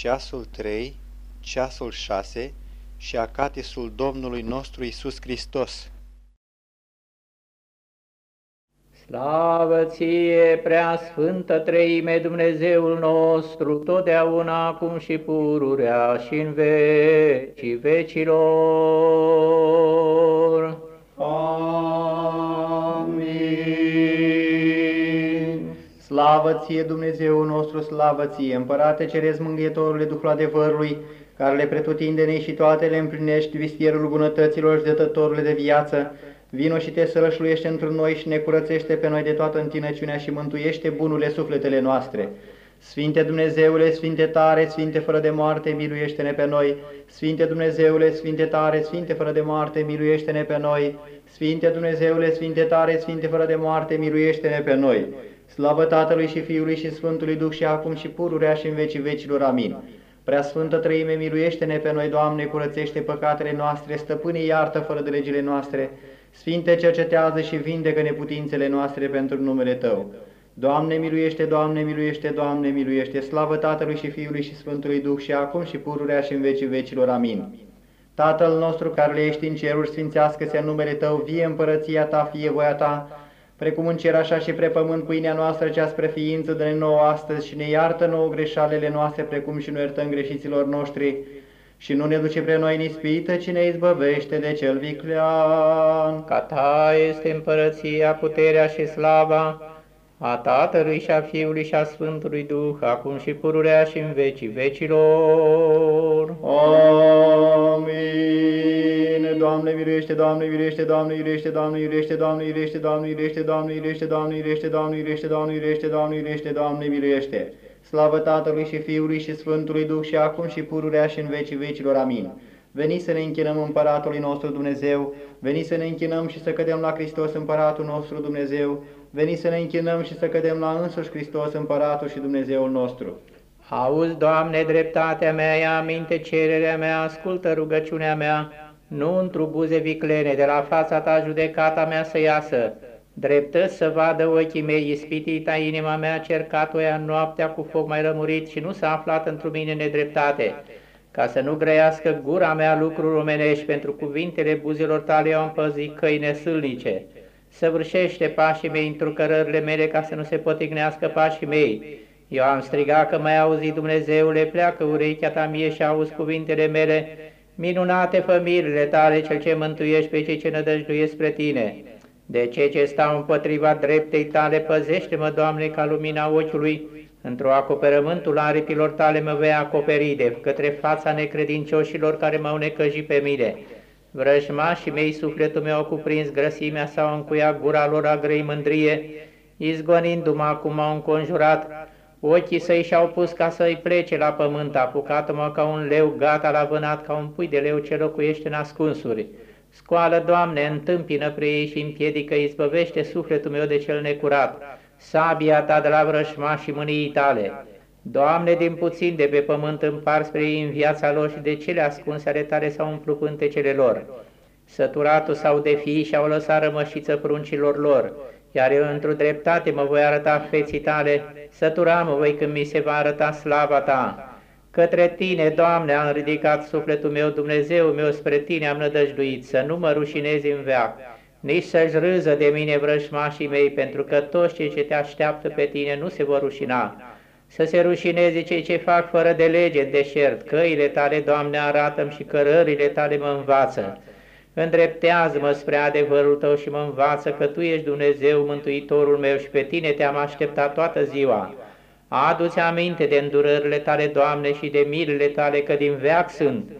ceasul 3, ceasul 6 și acatisul Domnului nostru Isus Hristos. Slavă ție, prea sfântă treime Dumnezeul nostru, totdeauna, acum și pururea și în vecii vecilor. Amin. Slavă ție, Dumnezeul nostru, slavă ție, Împărate Ceresc Mângâietorule Duhul adevărului, care le pretutindene și toate le împlinești, vistierul bunătăților și dătătorule de viață, vino și te sălășluiește într noi și ne curățește pe noi de toată întinăciunea și mântuiește bunurile sufletele noastre. Sfinte Dumnezeule, Sfinte tare, Sfinte fără de moarte, miluiește-ne pe noi. Sfinte Dumnezeule, Sfinte tare, Sfinte fără de moarte, miluiește-ne pe noi. Sfinte Dumnezeule, Sfinte tare, Sfinte fără de moarte, miluiește-ne pe noi. Slavă Tatălui și Fiului și Sfântului Duh și acum și pururea și în vecii vecilor. Amin. Prea Sfântă Trăime, miluiește-ne pe noi, Doamne, curățește păcatele noastre, stăpâne iartă fără de legile noastre, Sfinte, cercetează și vindecă neputințele noastre pentru numele Tău. Doamne, miluiește, Doamne, miluiește, Doamne, miluiește, slavă Tatălui și Fiului și Sfântului Duh și acum și pururea și în vecii vecilor. Amin. Tatăl nostru care le ești în ceruri, sfințească-se în numele Tău, vie împărăția Ta, fie voia Ta, precum în cer așa și pre pământ, pâinea noastră cea spre ființă, dă-ne nouă astăzi și ne iartă nouă greșalele noastre, precum și nu iertăm greșiților noștri, și nu ne duce pre noi în ispită, ci ne izbăvește de cel viclean. Ca ta este împărăția, puterea și slava a Tatălui și a Fiului și a Sfântului Duh, acum și pururea și în vecii vecilor. Amin. Doamne, miluiește, Doamne, miluiește, Doamne, miluiește, Doamne, miluiește, Doamne, miluiește, Doamne, miluiește, Doamne, miluiește, Doamne, miluiește, Doamne, miluiește, Doamne, miluiește, Doamne, miluiește, Doamne, miluiește. Slavă Tatălui și Fiului și Sfântului Duh și acum și pururea și în vecii vecilor. Amin. Veni să ne închinăm Împăratului nostru Dumnezeu, veni să ne închinăm și să cădem la Hristos Împăratul nostru Dumnezeu, veni să ne închinăm și să cădem la însuși Hristos Împăratul și Dumnezeul nostru. Auzi, Doamne, dreptatea mea, ia aminte cererea mea, ascultă rugăciunea mea, nu într buze viclene, de la fața ta judecata mea să iasă, Dreptă să vadă ochii mei ispitita inima mea cercat-o ea noaptea cu foc mai rămurit și nu s-a aflat într mine nedreptate, ca să nu grăiască gura mea lucruri omenești pentru cuvintele buzelor tale eu am păzit căi nesâlnice. Săvârșește pașii mei întrucărările mele ca să nu se potignească pașii mei. Eu am strigat că mai auzit Dumnezeule, pleacă urechea ta mie și auzi cuvintele mele, minunate familiile tale, cel ce mântuiești pe cei ce nădăjduiesc spre tine. De cei ce stau împotriva dreptei tale, păzește-mă, Doamne, ca lumina ochiului, într-o acoperământul aripilor tale mă vei acoperi de către fața necredincioșilor care m-au necăjit pe mine. Vrăjmașii mei, sufletul meu au cuprins grăsimea sau încuia gura lor a grei mândrie, izgonindu-mă acum m-au înconjurat, ochii săi și-au pus ca să-i plece la pământ, apucat-mă ca un leu gata la vânat, ca un pui de leu ce locuiește în ascunsuri. Scoală, Doamne, întâmpină pre ei și împiedică, izbăvește sufletul meu de cel necurat, sabia Ta de la vrășmașii mâniei Tale. Doamne, din puțin de pe pământ împar spre ei în viața lor și de cele ascunse ale Tale s-au umplut pântecele lor. Săturatul sau de fii și-au lăsat rămășiță pruncilor lor, iar eu într-o dreptate mă voi arăta feții Tale, sătura mă voi când mi se va arăta slava Ta. Către Tine, Doamne, am ridicat sufletul meu, Dumnezeu meu, spre Tine am nădăjduit, să nu mă rușinezi în veac, nici să-și râză de mine vrășmașii mei, pentru că toți cei ce te așteaptă pe Tine nu se vor rușina. Să se rușineze cei ce fac fără de lege în deșert, căile Tale, Doamne, arată și cărările Tale mă învață. Îndreptează-mă spre adevărul Tău și mă învață că Tu ești Dumnezeu, Mântuitorul meu și pe Tine te-am așteptat toată ziua. Adu-ți aminte de îndurările tale, Doamne, și de milele tale, că din veac sunt.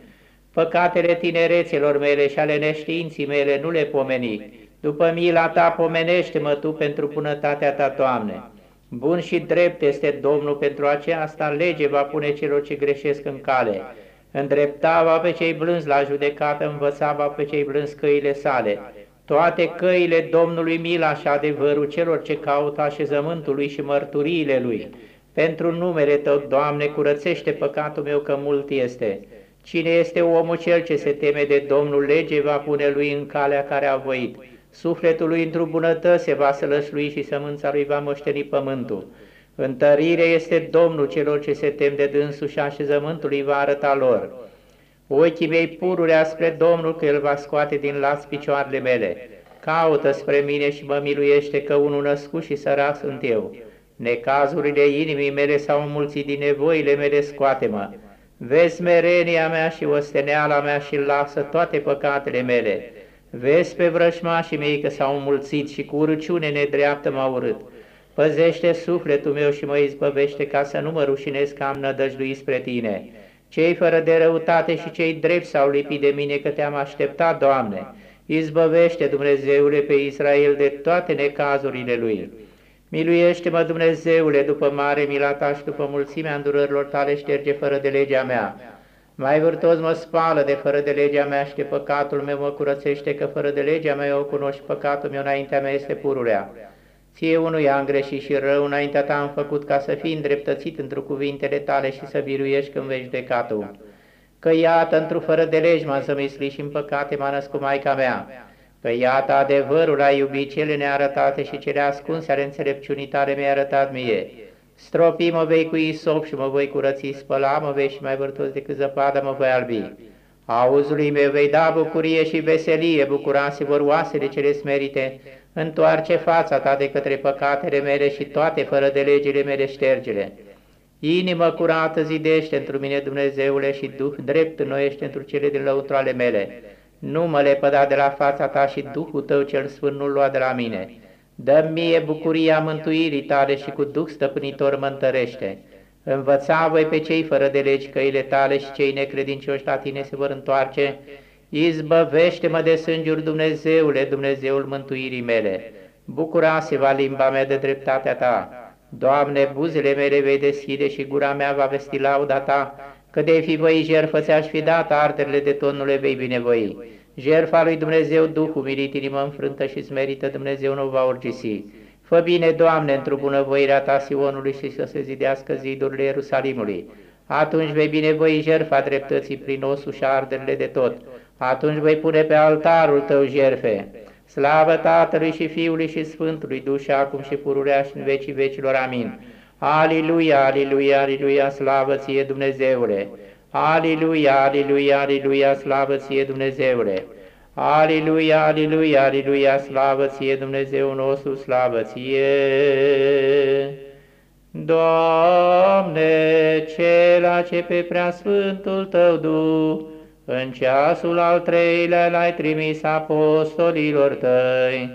Păcatele tinerețelor mele și ale neștiinții mele nu le pomeni. După mila ta pomenește-mă tu pentru bunătatea ta, Doamne. Bun și drept este Domnul, pentru aceasta lege va pune celor ce greșesc în cale. Îndrepta va pe cei blânzi la judecată, învăța va pe cei blânzi căile sale. Toate căile Domnului mila și adevărul celor ce caută așezământul lui și mărturiile lui. Pentru numele Tău, Doamne, curățește păcatul meu că mult este. Cine este omul cel ce se teme de Domnul, lege va pune lui în calea care a voit. Sufletul lui într-o bunătate se va sălășlui și sămânța lui va moșteni pământul. Întărire este Domnul celor ce se tem de dânsul și așezământul îi va arăta lor. Ochii mei pururea spre Domnul că El va scoate din las picioarele mele. Caută spre mine și mă miluiește că unul născut și sărac sunt eu. Necazurile inimii mele s-au înmulțit din nevoile mele, scoate-mă. Vezi merenia mea și osteneala mea și lasă toate păcatele mele. Vezi pe vrășmașii mei că s-au înmulțit și cu urăciune nedreaptă m-au urât. Păzește sufletul meu și mă izbăvește ca să nu mă rușinez că am nădăjduit spre Tine. Cei fără de răutate și cei drept s-au lipit de mine că Te-am așteptat, Doamne. Izbăvește, Dumnezeule, pe Israel de toate necazurile lui. Miluiește-mă, Dumnezeule, după mare mila Ta și după mulțimea îndurărilor Tale șterge fără de legea mea. Mai vârtos mă spală de fără de legea mea și de păcatul meu mă curățește, că fără de legea mea eu o cunoști, păcatul meu înaintea mea este pururea. Ție unui am greșit și rău, înaintea ta am făcut ca să fii îndreptățit într cuvintele tale și să biruiești când vei judecatul. Că iată, într-o fără de legi m-am zămislit și în păcate m-a născut Maica mea. Că iată, adevărul a iubit cele nearătate și cele ascunse ale înțelepciunii tale mi-a arătat mie. Stropi mă vei cu isop și mă voi curăți, spăla mă vei și mai vârtos decât zăpadă mă voi albi. Auzului meu vei da bucurie și veselie, bucurase vor oasele cele smerite, întoarce fața ta de către păcatele mele și toate fără de legile mele ștergele. Inimă curată zidește într mine, Dumnezeule, și Duh drept înnoiește într cele din lăutru ale mele. Nu mă lepăda de la fața ta și Duhul tău cel sfânt nu lua de la mine. dă mie bucuria mântuirii tale și cu Duh stăpânitor mă întărește. Învăța voi pe cei fără de legi căile tale și cei necredincioși la tine se vor întoarce. Izbăvește-mă de sângiuri, Dumnezeule, Dumnezeul mântuirii mele. Bucura-se va limba mea de dreptatea ta. Doamne, buzele mele vei deschide și gura mea va vesti lauda ta, că de fi voi jertfă ți-aș fi dat, arderile de tonule vei binevoi. Jertfa lui Dumnezeu, Duhul milit, inimă înfrântă și smerită, Dumnezeu nu va urgisi. Fă bine, Doamne, într-o bunăvoirea ta Sionului și să se zidească zidurile Ierusalimului. Atunci vei binevoi jertfa dreptății prin osul și arderile de tot. Atunci voi pune pe altarul tău jerfe. Slavă Tatălui și Fiului și Sfântului, Duh și acum și pururea și în vecii vecilor. Amin. Aliluia, aliluia, aliluia, slavă ție Dumnezeule! Aliluia, aliluia, aliluia, slavă ție Dumnezeule! Aliluia, aliluia, aliluia, slavă ție Dumnezeu nostru, slavă ție! Doamne, cela ce pe preasfântul Tău Duh, în ceasul al treilea l-ai trimis apostolilor Tăi,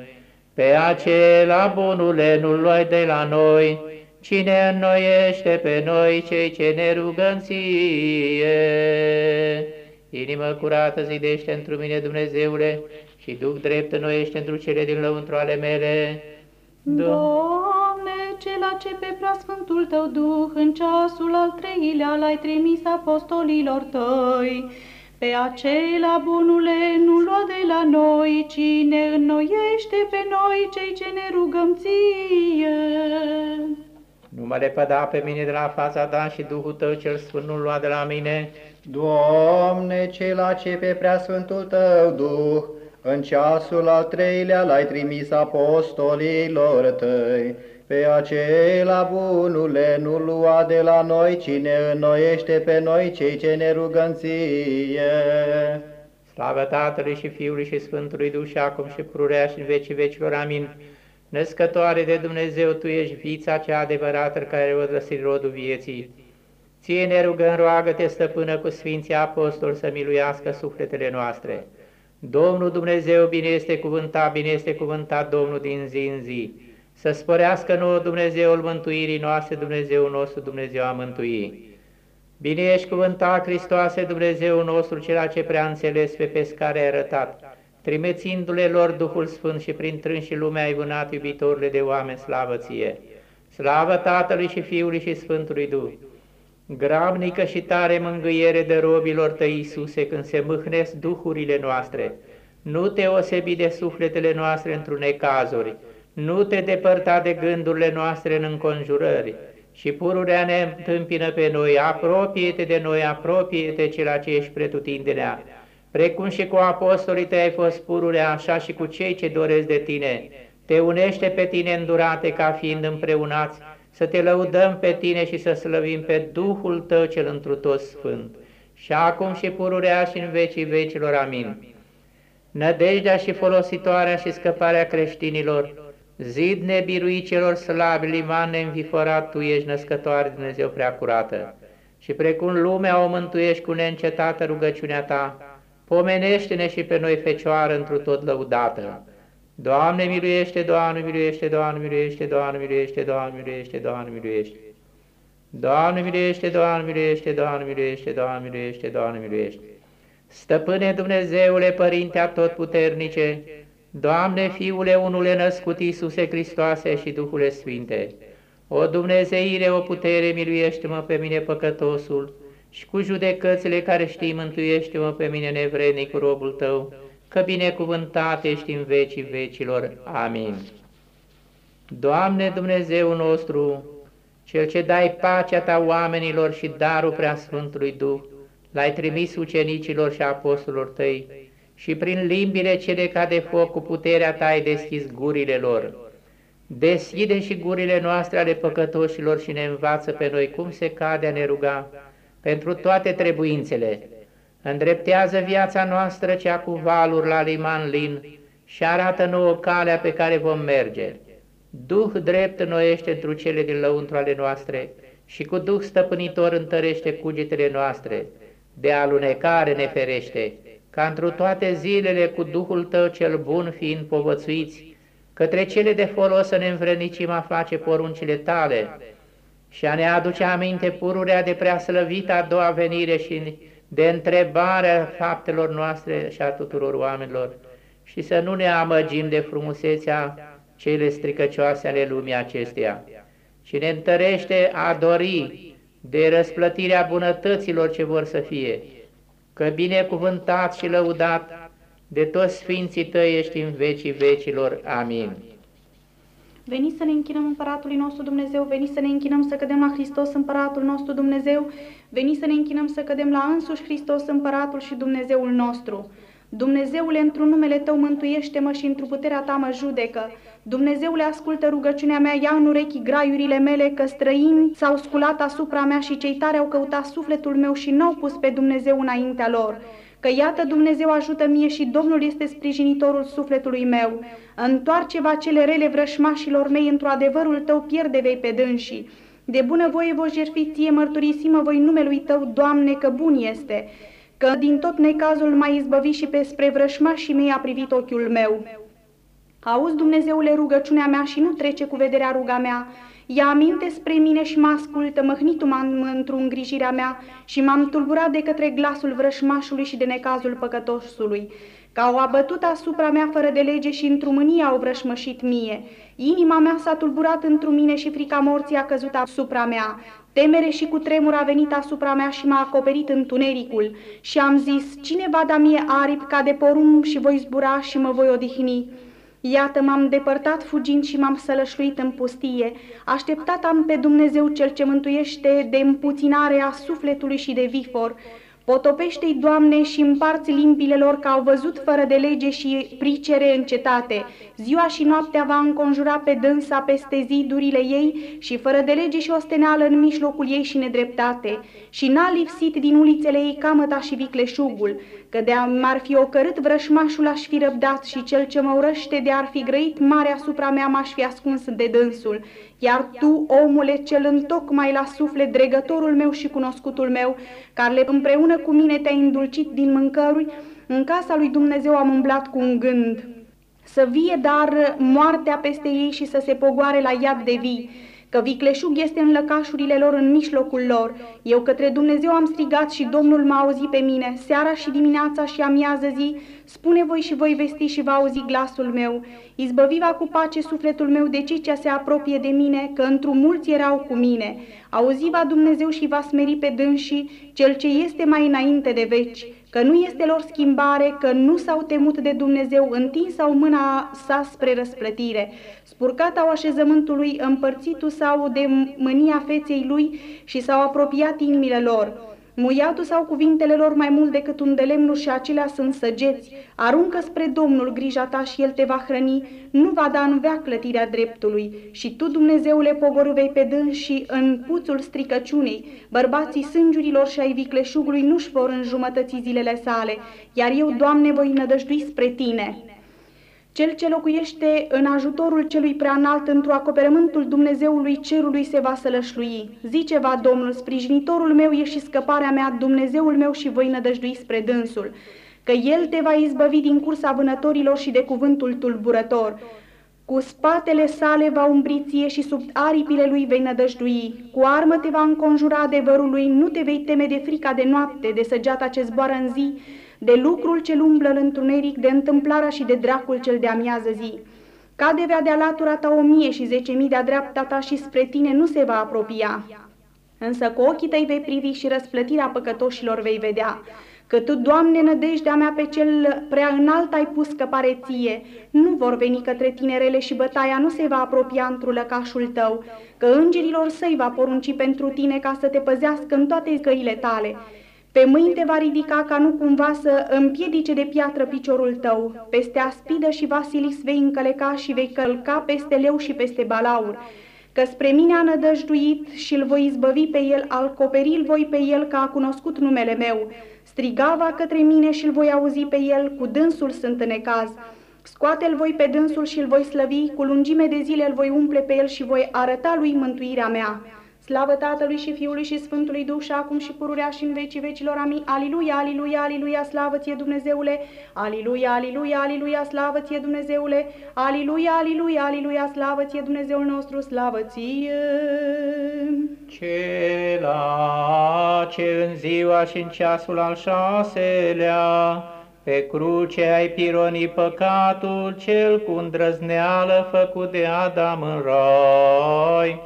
pe acela bunule nu luai de la noi, Cine înnoiește pe noi cei ce ne rugăm ție. Inimă curată zidește într mine, Dumnezeule, și Duh drept înnoiește într cele din lăuntru ale mele. Doamne, cela ce pe preasfântul Tău Duh în ceasul al treilea l-ai trimis apostolilor Tăi, pe acela, bunule, nu lua de la noi, cine înnoiește pe noi cei ce ne rugăm ție. Nu mă lepăda pe mine de la fața ta și Duhul tău cel sfânt nu lua de la mine. Doamne, cela ce pe preasfântul tău Duh, în ceasul al treilea l-ai trimis apostolilor tăi, pe acela bunule nu lua de la noi, cine înnoiește pe noi cei ce ne rugăm ție. Slavă Tatălui și Fiului și Sfântului Duh și acum și pururea și în vecii vecilor. Amin. Născătoare de Dumnezeu, Tu ești vița cea adevărată care o răsi rodul vieții. Ție ne rugăm, roagă-te, stăpână, cu Sfinții Apostoli să miluiască sufletele noastre. Domnul Dumnezeu bine este cuvântat, bine este cuvântat Domnul din zi în zi. Să sporească nouă Dumnezeul mântuirii noastre, Dumnezeul nostru, Dumnezeu a mântuii. Bine ești cuvântat, Hristoase, Dumnezeul nostru, cel ce prea înțeles pe pescare ai arătat trimețindu-le lor Duhul Sfânt și prin trânși lumea ai vânat iubitorile de oameni, slavă ție! Slavă Tatălui și Fiului și Sfântului Duh! Grabnică și tare mângâiere de robilor tăi, Iisuse, când se mâhnesc duhurile noastre, nu te osebi de sufletele noastre într-un necazuri, nu te depărta de gândurile noastre în înconjurări, și pururea ne întâmpină pe noi, apropie-te de noi, apropie-te cela ce ești pretutindenea, Precum și cu apostolii tăi ai fost pururea, așa și cu cei ce doresc de tine. Te unește pe tine îndurate ca fiind împreunați să te lăudăm pe tine și să slăvim pe Duhul tău cel întru tot sfânt, și acum și pururea și în vecii vecilor. Amin. Nădejdea și folositoarea și scăparea creștinilor, zid nebiruit celor slabi, liman neînviforat, Tu ești născătoare Dumnezeu prea curată. Și precum lumea o mântuiești cu neîncetată rugăciunea Ta, pomenește-ne și pe noi, Fecioară, întru tot lăudată. Doamne miluiește, Doamne miluiește, Doamne miluiește, Doamne miluiește, Doamne miluiește, Doamne miluiește. Doamne miluiește, Doamne miluiește, Doamne miluiește, Doamne miluiește, Doamne miluiește. Stăpâne Dumnezeule, Părinte Atotputernice, Doamne Fiule unule născut Iisuse Hristoase și Duhule Sfinte, o Dumnezeire, o putere, miluiește-mă pe mine păcătosul și cu judecățile care știi, mântuiește-mă pe mine nevrednic robul Tău, că binecuvântat ești în vecii vecilor. Amin. Doamne Dumnezeu nostru, Cel ce dai pacea Ta oamenilor și darul preasfântului Duh, l-ai trimis ucenicilor și apostolilor Tăi și prin limbile cele ca de foc cu puterea Ta ai deschis gurile lor. Deschide și gurile noastre ale păcătoșilor și ne învață pe noi cum se cade a ne ruga pentru toate trebuințele, îndreptează viața noastră cea cu valuri la liman lin și arată nouă calea pe care vom merge. Duh drept noiește întru cele din lăuntru ale noastre și cu Duh stăpânitor întărește cugetele noastre, de alunecare ne ferește, ca întru toate zilele cu Duhul Tău cel bun fiind povățuiți, către cele de folos să ne învrănicim a face poruncile Tale și a ne aduce aminte pururea de preaslăvită a doua venire și de întrebarea faptelor noastre și a tuturor oamenilor și să nu ne amăgim de frumusețea cele stricăcioase ale lumii acesteia, și ne întărește a dori de răsplătirea bunătăților ce vor să fie, că binecuvântat și lăudat de toți Sfinții Tăi ești în vecii vecilor. Amin. Veniți să ne închinăm împăratului nostru Dumnezeu, veniți să ne închinăm să cădem la Hristos împăratul nostru Dumnezeu, veniți să ne închinăm să cădem la însuși Hristos împăratul și Dumnezeul nostru. Dumnezeule, într-un numele Tău mântuiește-mă și într-o puterea Ta mă judecă. Dumnezeule, ascultă rugăciunea mea, ia în urechi graiurile mele, că străini s-au sculat asupra mea și cei tare au căutat sufletul meu și n-au pus pe Dumnezeu înaintea lor că iată Dumnezeu ajută mie și Domnul este sprijinitorul sufletului meu. Întoarce-va cele rele vrășmașilor mei într-o adevărul tău pierde vei pe dânsii. De bună voie voi jertfi ție, mărturisimă voi numelui tău, Doamne, că bun este, că din tot necazul m-ai izbăvit și pe spre vrășmașii mei a privit ochiul meu. Auzi, Dumnezeule, rugăciunea mea și nu trece cu vederea ruga mea, Ia aminte spre mine și mă ascultă, măhnitu-mă într-o îngrijirea mea și m-am tulburat de către glasul vrășmașului și de necazul păcătosului, că au abătut asupra mea fără de lege și într-o mânie au vrășmășit mie. Inima mea s-a tulburat într mine și frica morții a căzut asupra mea. Temere și cu tremur a venit asupra mea și m-a acoperit întunericul. Și am zis, cine va da mie aripi ca de porumb și voi zbura și mă voi odihni? Iată, m-am depărtat fugind și m-am sălășluit în pustie. Așteptat am pe Dumnezeu cel ce mântuiește de împuținare a sufletului și de vifor. Potopește-i, Doamne, și împarți limbile lor că au văzut fără de lege și pricere în cetate. Ziua și noaptea va înconjura pe dânsa peste zidurile ei și fără de lege și osteneală în mijlocul ei și nedreptate. Și n-a lipsit din ulițele ei camăta și vicleșugul că de m-ar fi ocărât vrășmașul aș fi răbdat și cel ce mă urăște de ar fi grăit mare asupra mea m-aș fi ascuns de dânsul. Iar tu, omule, cel întocmai la suflet, dregătorul meu și cunoscutul meu, care împreună cu mine te-ai îndulcit din mâncăruri, în casa lui Dumnezeu am umblat cu un gând. Să vie dar moartea peste ei și să se pogoare la iad de vii, că vicleșug este în lăcașurile lor, în mijlocul lor. Eu către Dumnezeu am strigat și Domnul m-a auzit pe mine, seara și dimineața și amiază zi, spune voi și voi vesti și va auzi glasul meu. Izbăviva cu pace sufletul meu de cei ce se apropie de mine, că într-un mulți erau cu mine. Auziva Dumnezeu și va smeri pe dânsii, cel ce este mai înainte de veci că nu este lor schimbare, că nu s-au temut de Dumnezeu, întins au mâna sa spre răsplătire, spurcat au așezământul lui, împărțitul sau de mânia feței lui și s-au apropiat inimile lor. Muiatul sau cuvintele lor mai mult decât un de lemnuri și acelea sunt săgeți. Aruncă spre Domnul grija ta și El te va hrăni, nu va da în veac clătirea dreptului. Și tu, Dumnezeule, pogorâvei pe dâns și în puțul stricăciunei. Bărbații sângiurilor și ai vicleșugului nu-și vor înjumătăți zilele sale, iar eu, Doamne, voi nădăjdui spre Tine. Cel ce locuiește în ajutorul celui prea înalt într-o acoperământul Dumnezeului cerului se va sălășlui. Zice va Domnul, sprijinitorul meu e și scăparea mea, Dumnezeul meu și voi nădăjdui spre dânsul, că El te va izbăvi din cursa vânătorilor și de cuvântul tulburător. Cu spatele sale va umbri ție și sub aripile lui vei nădăjdui. Cu armă te va înconjura adevărul lui, nu te vei teme de frica de noapte, de săgeata ce zboară în zi, de lucrul ce umblă în întuneric, de întâmplarea și de dracul cel de amiază zi. Cade vea de-a latura ta o mie și zece mii de-a dreapta ta și spre tine nu se va apropia. Însă cu ochii tăi vei privi și răsplătirea păcătoșilor vei vedea. Că tu, Doamne, nădejdea mea pe cel prea înalt ai pus căpare ție, nu vor veni către tinerele și bătaia nu se va apropia într lăcașul tău, că îngerilor săi va porunci pentru tine ca să te păzească în toate căile tale pe mâini te va ridica ca nu cumva să împiedice de piatră piciorul tău. Peste aspidă și vasilis vei încăleca și vei călca peste leu și peste balaur. Că spre mine a nădăjduit și îl voi izbăvi pe el, al coperil voi pe el că a cunoscut numele meu. Strigava către mine și îl voi auzi pe el, cu dânsul sunt în ecaz. Scoate-l voi pe dânsul și îl voi slăvi, cu lungime de zile îl voi umple pe el și voi arăta lui mântuirea mea. Slavă Tatălui și Fiului și Sfântului Duh și acum și pururea și în vecii vecilor. Amin. Aliluia, aliluia, aliluia, slavă ție Dumnezeule. Aliluia, aliluia, aliluia, slavă ție Dumnezeule. Aliluia, aliluia, aliluia, slavă ție Dumnezeul nostru, slavă ție. Cela ce în ziua și în ceasul al șaselea, pe cruce ai pironit păcatul, cel cu îndrăzneală făcut de Adam în rai,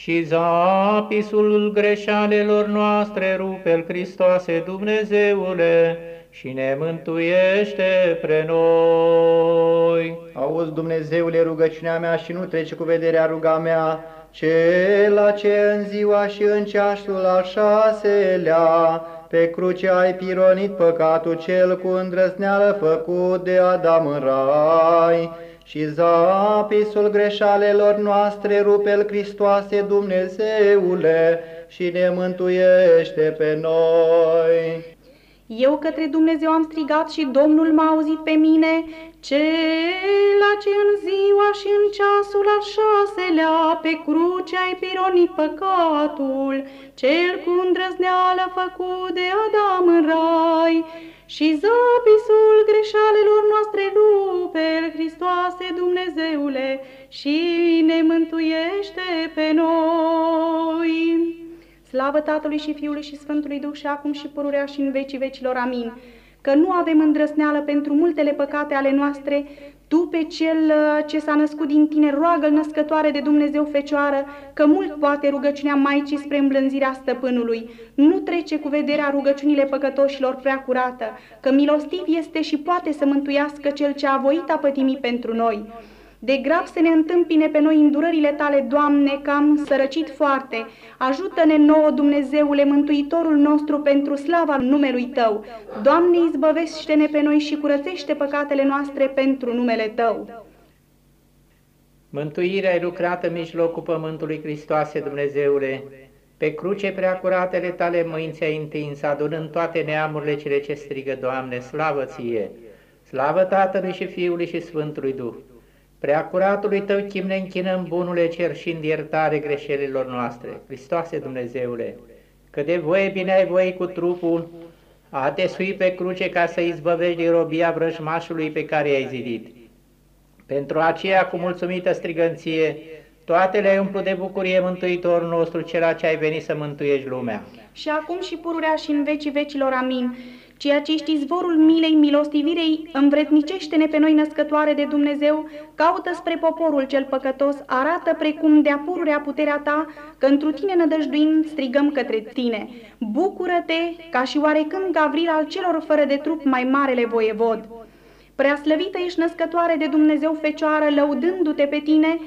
și zapisul greșalelor noastre rupe-l Hristoase Dumnezeule și ne mântuiește pre noi. Auzi, Dumnezeule, rugăciunea mea și nu trece cu vederea ruga mea, cela ce în ziua și în ceasul al șaselea, pe cruce ai pironit păcatul cel cu îndrăzneală făcut de Adam în rai, și zapisul greșalelor noastre rupe-l Hristoase Dumnezeule și ne mântuiește pe noi. Eu către Dumnezeu am strigat și Domnul m-a auzit pe mine, cela ce în ziua și în ceasul al șaselea pe cruce ai pironit păcatul, cel cu îndrăzneală făcut de Adam în rai, și zapisul greșalelor noastre lupel, Hristoase Dumnezeule, și ne mântuiește pe noi. Slavă Tatălui și Fiului și Sfântului Duh și acum și pururea și în vecii vecilor. Amin. Că nu avem îndrăsneală pentru multele păcate ale noastre, tu pe cel uh, ce s-a născut din tine, roagă-l născătoare de Dumnezeu Fecioară, că mult poate rugăciunea Maicii spre îmblânzirea stăpânului. Nu trece cu vederea rugăciunile păcătoșilor prea curată, că milostiv este și poate să mântuiască cel ce a voit a pătimi pentru noi. De grab să ne întâmpine pe noi îndurările tale, Doamne, că am sărăcit foarte. Ajută-ne nouă, Dumnezeule, Mântuitorul nostru, pentru slava numelui Tău. Doamne, izbăvește-ne pe noi și curățește păcatele noastre pentru numele Tău. Mântuirea e lucrată în mijlocul pământului Hristoase, Dumnezeule. Pe cruce prea curatele tale mâinți ți-ai întins, adunând toate neamurile cele ce strigă, Doamne, slavă ție! Slavă Tatălui și Fiului și Sfântului Duh! Preacuratului Tău chim ne închinăm, bunule cer și în iertare greșelilor noastre. Hristoase Dumnezeule, că de voie bine ai voie cu trupul a te sui pe cruce ca să izbăvești din robia vrăjmașului pe care ai zidit. Pentru aceea, cu mulțumită strigănție, toate le-ai umplut de bucurie Mântuitorul nostru, cel ce ai venit să mântuiești lumea. Și acum și pururea și în vecii vecilor, amin ceea ce ești izvorul milei, milostivirei, învretnicește-ne pe noi născătoare de Dumnezeu, caută spre poporul cel păcătos, arată precum de apururea puterea ta, că întru tine nădăjduind strigăm către tine. Bucură-te, ca și oarecând Gavril al celor fără de trup mai marele voievod. Preaslăvită ești născătoare de Dumnezeu Fecioară, lăudându-te pe tine,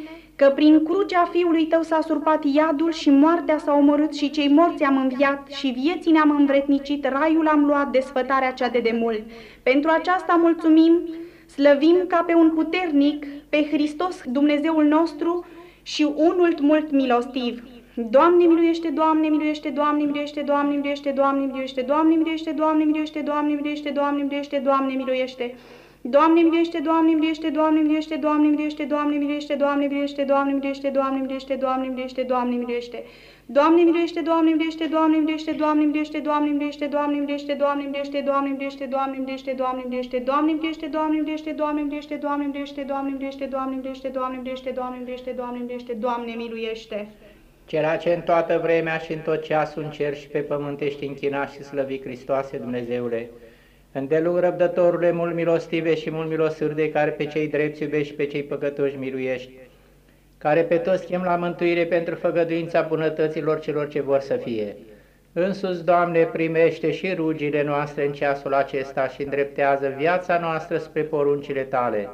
că prin crucea fiului tău s-a surpat iadul și moartea s-a omorât și cei morți am înviat și vieții ne-am învretnicit, raiul am luat, desfătarea cea de demult. Pentru aceasta mulțumim, slăvim ca pe un puternic, pe Hristos Dumnezeul nostru și unul mult milostiv. Doamne miluiește, Doamne miluiește, Doamne miluiește, Doamne miluiește, Doamne miluiește, Doamne miluiește, Doamne miluiește, Doamne miluiește, Doamne miluiește, Doamne miluiește. Doamne miluiește, Doamne miluiește, Doamne miluiește, Doamne miluiește, Doamne miluiește, Doamne miluiește, Doamne miluiește, Doamne miluiește, Doamne miluiește, Doamne miluiește. Doamne miluiește, Doamne miluiește, Doamne miluiește, Doamne miluiește, Doamne miluiește, Doamne miluiește, Doamne miluiește, Doamne miluiește, Doamne miluiește, Doamne miluiește, Doamne miluiește, Doamne miluiește, Doamne miluiește, Doamne miluiește, Doamne miluiește, Doamne miluiește, Doamne miluiește, Doamne miluiește, Doamne miluiește, Doamne miluiește. Ceea ce în toată vremea și în tot ceasul în cer și pe pământ ești închinat și slăvit Hristoase Dumnezeule, Îndelung răbdătorule, mult milostive și mult milosârde, care pe cei drepți iubești și pe cei păcătoși miluiești, care pe toți chem la mântuire pentru făgăduința bunătăților celor ce vor să fie. Însus, Doamne, primește și rugile noastre în ceasul acesta și îndreptează viața noastră spre poruncile Tale.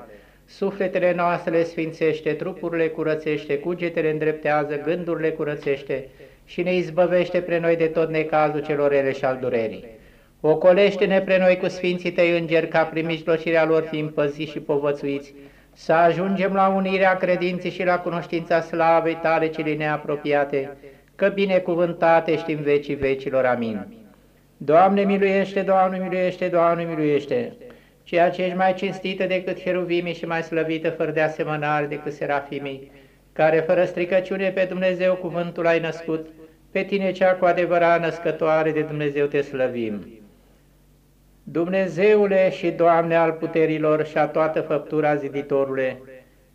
Sufletele noastre sfințește, trupurile curățește, cugetele îndreptează, gândurile curățește și ne izbăvește pre noi de tot necazul celor rele și al durerii. Ocolește-ne pre noi cu Sfinții Tăi Îngeri, ca prin mijlocirea lor fiind păziți și povățuiți, să ajungem la unirea credinței și la cunoștința slavei Tale cele neapropiate, că binecuvântate ești în vecii vecilor. Amin. Doamne miluiește, Doamne miluiește, Doamne miluiește, ceea ce ești mai cinstită decât heruvimii și mai slăvită fără de asemănare decât serafimii, care fără stricăciune pe Dumnezeu cuvântul ai născut, pe tine cea cu adevărat născătoare de Dumnezeu te slăvim. Dumnezeule și Doamne al puterilor și a toată făptura ziditorule,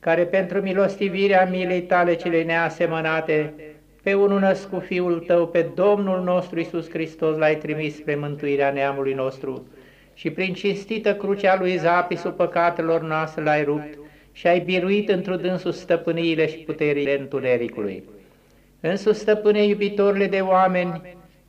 care pentru milostivirea milei tale cele neasemănate, pe unul născut Fiul Tău, pe Domnul nostru Isus Hristos l-ai trimis spre mântuirea neamului nostru și prin cinstită crucea lui zapisul păcatelor noastre l-ai rupt și ai biruit într-o dânsul stăpâniile și puterile întunericului. Însus stăpâne iubitorile de oameni,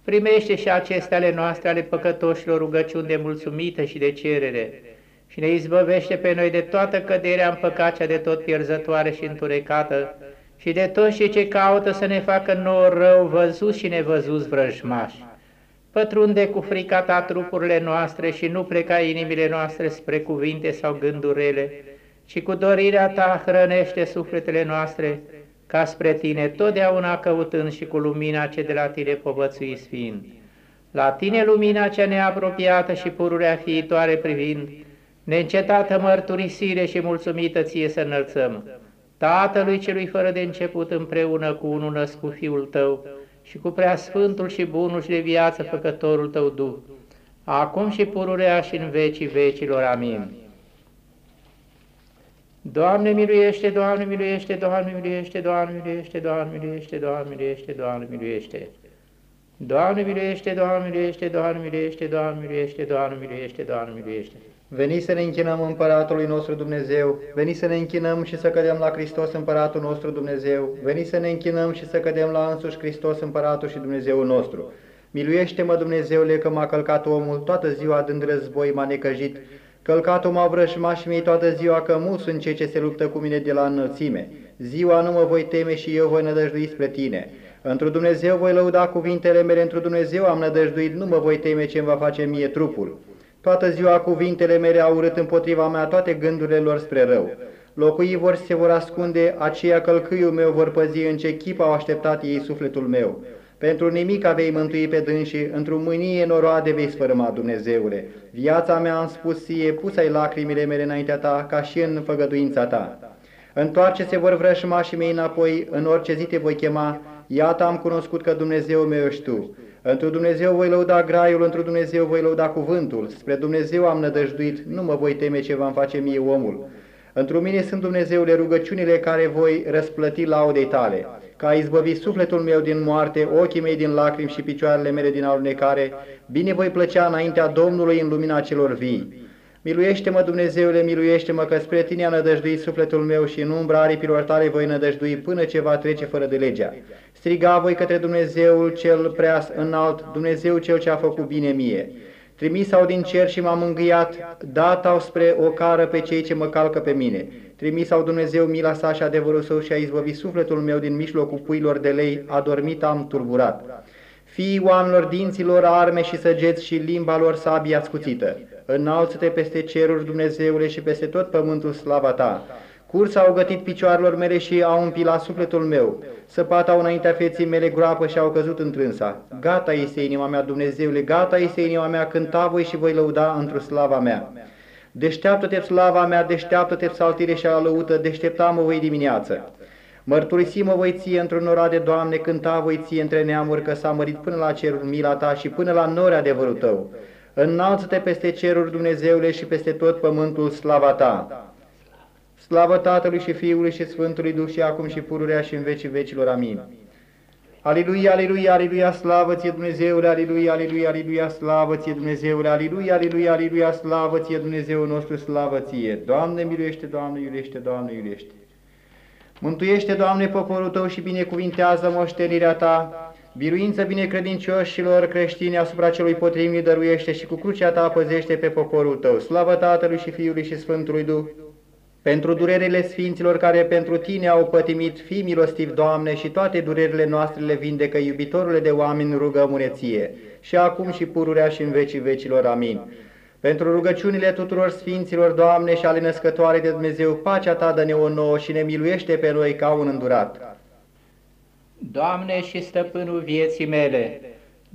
Primește și aceste ale noastre, ale păcătoșilor, rugăciuni de mulțumită și de cerere și ne izbăvește pe noi de toată căderea în păcacea de tot pierzătoare și înturecată și de toți cei ce caută să ne facă nouă rău, văzut și nevăzut vrăjmași. Pătrunde cu frica ta trupurile noastre și nu pleca inimile noastre spre cuvinte sau gândurile, ci cu dorirea ta hrănește sufletele noastre, ca spre tine, totdeauna căutând și cu lumina ce de la tine povățui fiind. La tine lumina cea neapropiată și pururea fiitoare privind, neîncetată mărturisire și mulțumită ție să înălțăm, Tatălui celui fără de început împreună cu unul născut Fiul Tău și cu prea sfântul și bunul și de viață făcătorul Tău Duh, acum și pururea și în vecii vecilor. Amin. Doamne miluiește, Doamne miluiește, Doamne miluiește, Doamne miluiește, Doamne miluiește, Doamne miluiește, Doamne miluiește. Doamne miluiește, Doamne miluiește, Doamne miluiește, Doamne miluiește, Doamne miluiește, Doamne miluiește. Veni să ne închinăm Împăratului nostru Dumnezeu, veni să ne închinăm și să cădem la Hristos Împăratul nostru Dumnezeu, veni să ne închinăm și să cădem la însuși Hristos Împăratul și Dumnezeu nostru. Miluiește-mă, Dumnezeule, că m-a călcat omul, toată ziua dând război m-a necăjit, Călcatul m-au vrășmașii mei toată ziua, că mulți sunt cei ce se luptă cu mine de la înălțime. Ziua nu mă voi teme și eu voi nădăjdui spre tine. Într-un Dumnezeu voi lăuda cuvintele mele, într-un Dumnezeu am nădăjduit, nu mă voi teme ce îmi va face mie trupul. Toată ziua cuvintele mele au urât împotriva mea toate gândurile lor spre rău. Locuii vor se vor ascunde, aceia călcâiul meu vor păzi în ce chip au așteptat ei sufletul meu. Pentru nimic vei mântui pe dânsii, într-o mânie noroade vei sfărâma, Dumnezeule. Viața mea am spus ție, pusai lacrimile mele înaintea ta, ca și în făgăduința ta. Întoarce-se vor vrășmașii mei înapoi, în orice zi te voi chema, iată am cunoscut că Dumnezeu meu ești tu. Într-un Dumnezeu voi lăuda graiul, într-un Dumnezeu voi lăuda cuvântul, spre Dumnezeu am nădăjduit, nu mă voi teme ce va face mie omul. Într-un mine sunt Dumnezeule rugăciunile care voi răsplăti laudei tale că a izbăvit sufletul meu din moarte, ochii mei din lacrimi și picioarele mele din alunecare, bine voi plăcea înaintea Domnului în lumina celor vii. Miluiește-mă, Dumnezeule, miluiește-mă, că spre Tine a nădăjduit sufletul meu și în umbra aripilor Tale voi nădăjdui până ce va trece fără de legea. Striga voi către Dumnezeul cel prea înalt, Dumnezeu cel ce a făcut bine mie. Trimis au din cer și m-am mângâiat, dat au spre o cară pe cei ce mă calcă pe mine. Trimis au Dumnezeu mila sa și adevărul său și a izbăvit sufletul meu din mijlocul puilor de lei, adormit am turburat. Fii oamenilor dinților arme și săgeți și limba lor sabia ascuțită. Înalță-te peste ceruri, Dumnezeule, și peste tot pământul slava ta. Cursa au gătit picioarelor mele și au împilat sufletul meu. Săpata au înaintea feții mele groapă și au căzut întrânsa. Gata este inima mea, Dumnezeule, gata este inima mea, cânta voi și voi lăuda într-o slava mea. Deșteaptă-te, slava mea, deșteaptă-te, psaltire și alăută, deștepta-mă voi dimineață. Mărturisim-mă voi ție într-un nora de Doamne, cânta voi ție între neamuri, că s-a mărit până la cerul mila ta și până la nori adevărul tău. Înalță-te peste ceruri, Dumnezeule, și peste tot pământul slava ta. Slavă Tatălui și Fiului și Sfântului Duh și acum și pururea și în vecii vecilor. Amin. Aleluia, aleluia, aleluia, slavă ție Dumnezeule, aleluia, aleluia, aleluia, slavă ție Dumnezeule, aleluia, aleluia, aleluia, slavă ție Dumnezeu nostru, slavă ție. Doamne, miluiește, Doamne, iubește, Doamne, iubește. Mântuiește, Doamne, poporul Tău și binecuvintează moștenirea Ta, biruință binecredincioșilor creștini asupra celui potrivit dăruiește și cu crucea Ta păzește pe poporul Tău. Slavă Tatălui și Fiului și Sfântului Duh, pentru durerile sfinților care pentru Tine au pătimit, fi milostiv, Doamne, și toate durerile noastre le vindecă, iubitorule de oameni, rugăm Ție, și acum și pururea și în vecii vecilor. Amin. Pentru rugăciunile tuturor sfinților, Doamne, și ale născătoare de Dumnezeu, pacea Ta dă-ne o nouă și ne miluiește pe noi ca un îndurat. Doamne și stăpânul vieții mele,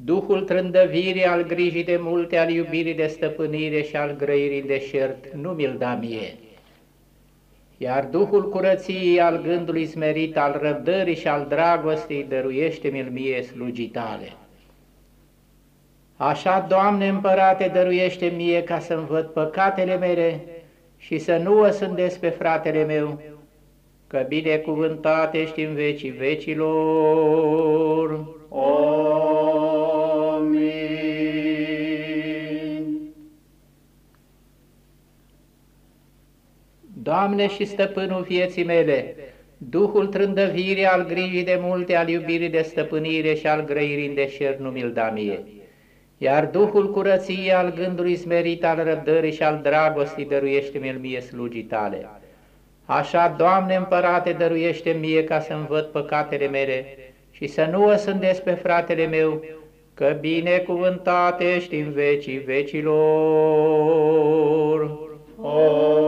Duhul trândăvirii al grijii de multe, al iubirii de stăpânire și al grăirii de șert, nu mi-l da mie iar Duhul curăției al gândului smerit, al răbdării și al dragostei, dăruiește-mi-l mie slugitale. Așa, Doamne împărate, dăruiește mie ca să-mi văd păcatele mele și să nu o sândesc pe fratele meu, că binecuvântat ești în vecii vecilor. Doamne și stăpânul vieții mele, Duhul trândăvirii al grijii de multe, al iubirii de stăpânire și al grăirii în deșert nu mi-l da mie. Iar Duhul curăției al gândului smerit, al răbdării și al dragostii dăruiește-mi-l mie slugii tale. Așa, Doamne împărate, dăruiește mie ca să-mi văd păcatele mele și să nu o sândesc pe fratele meu, că binecuvântat ești în vecii vecilor. Amin.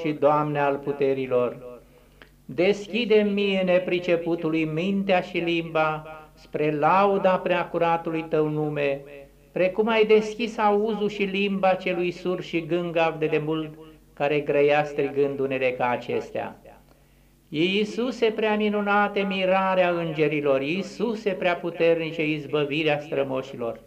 Și Doamne al puterilor, deschide mie nepriceputului mintea și limba spre lauda preacuratului Tău nume, precum ai deschis auzul și limba celui sur și gângav de demult, care grăia strigând unele ca acestea. Iisuse prea minunate mirarea îngerilor, Iisuse prea puternice izbăvirea strămoșilor,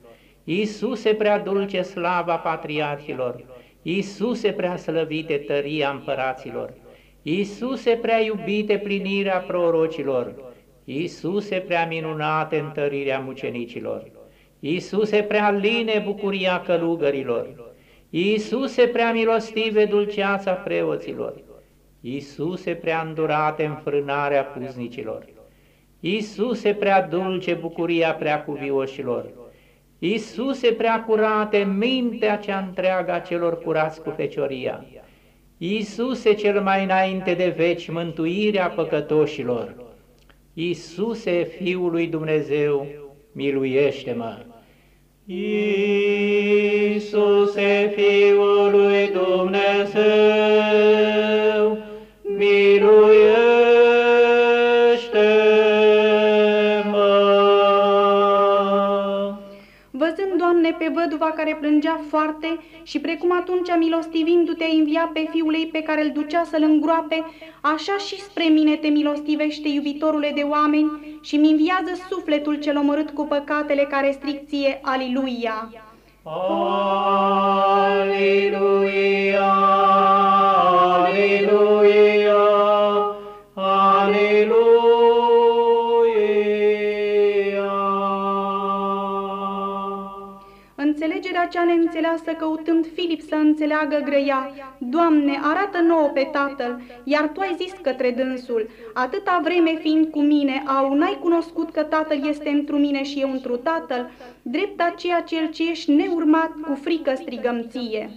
Iisuse prea dulce slava patriarhilor, Iisuse prea slăvite tăria împăraților, Iisuse prea iubite plinirea prorocilor, Iisuse prea minunate întărirea mucenicilor, Iisuse prea line bucuria călugărilor, Iisuse prea milostive dulceața preoților, Iisuse prea îndurate înfrânarea puznicilor, Iisuse prea dulce bucuria prea cuvioșilor, Iisuse prea curate mintea cea întreagă a celor curați cu fecioria, Iisuse cel mai înainte de veci mântuirea păcătoșilor, Iisuse Fiul lui Dumnezeu, miluiește-mă! Iisuse Fiul lui Dumnezeu, miluiește-mă! Pe văduva care plângea foarte și precum atunci milostivindu-te ai învia pe fiul ei pe care îl ducea să-l îngroape, așa și spre mine te milostivește, iubitorule de oameni, și mi înviază sufletul cel omorât cu păcatele care stric ție, aliluia. Aleluia, cea neînțeleasă căutând Filip să înțeleagă grăia, Doamne, arată nouă pe Tatăl, iar Tu ai zis către dânsul, atâta vreme fiind cu mine, au n-ai cunoscut că Tatăl este întru mine și eu întru Tatăl, drept aceea cel ce ești neurmat, cu frică strigăm ție.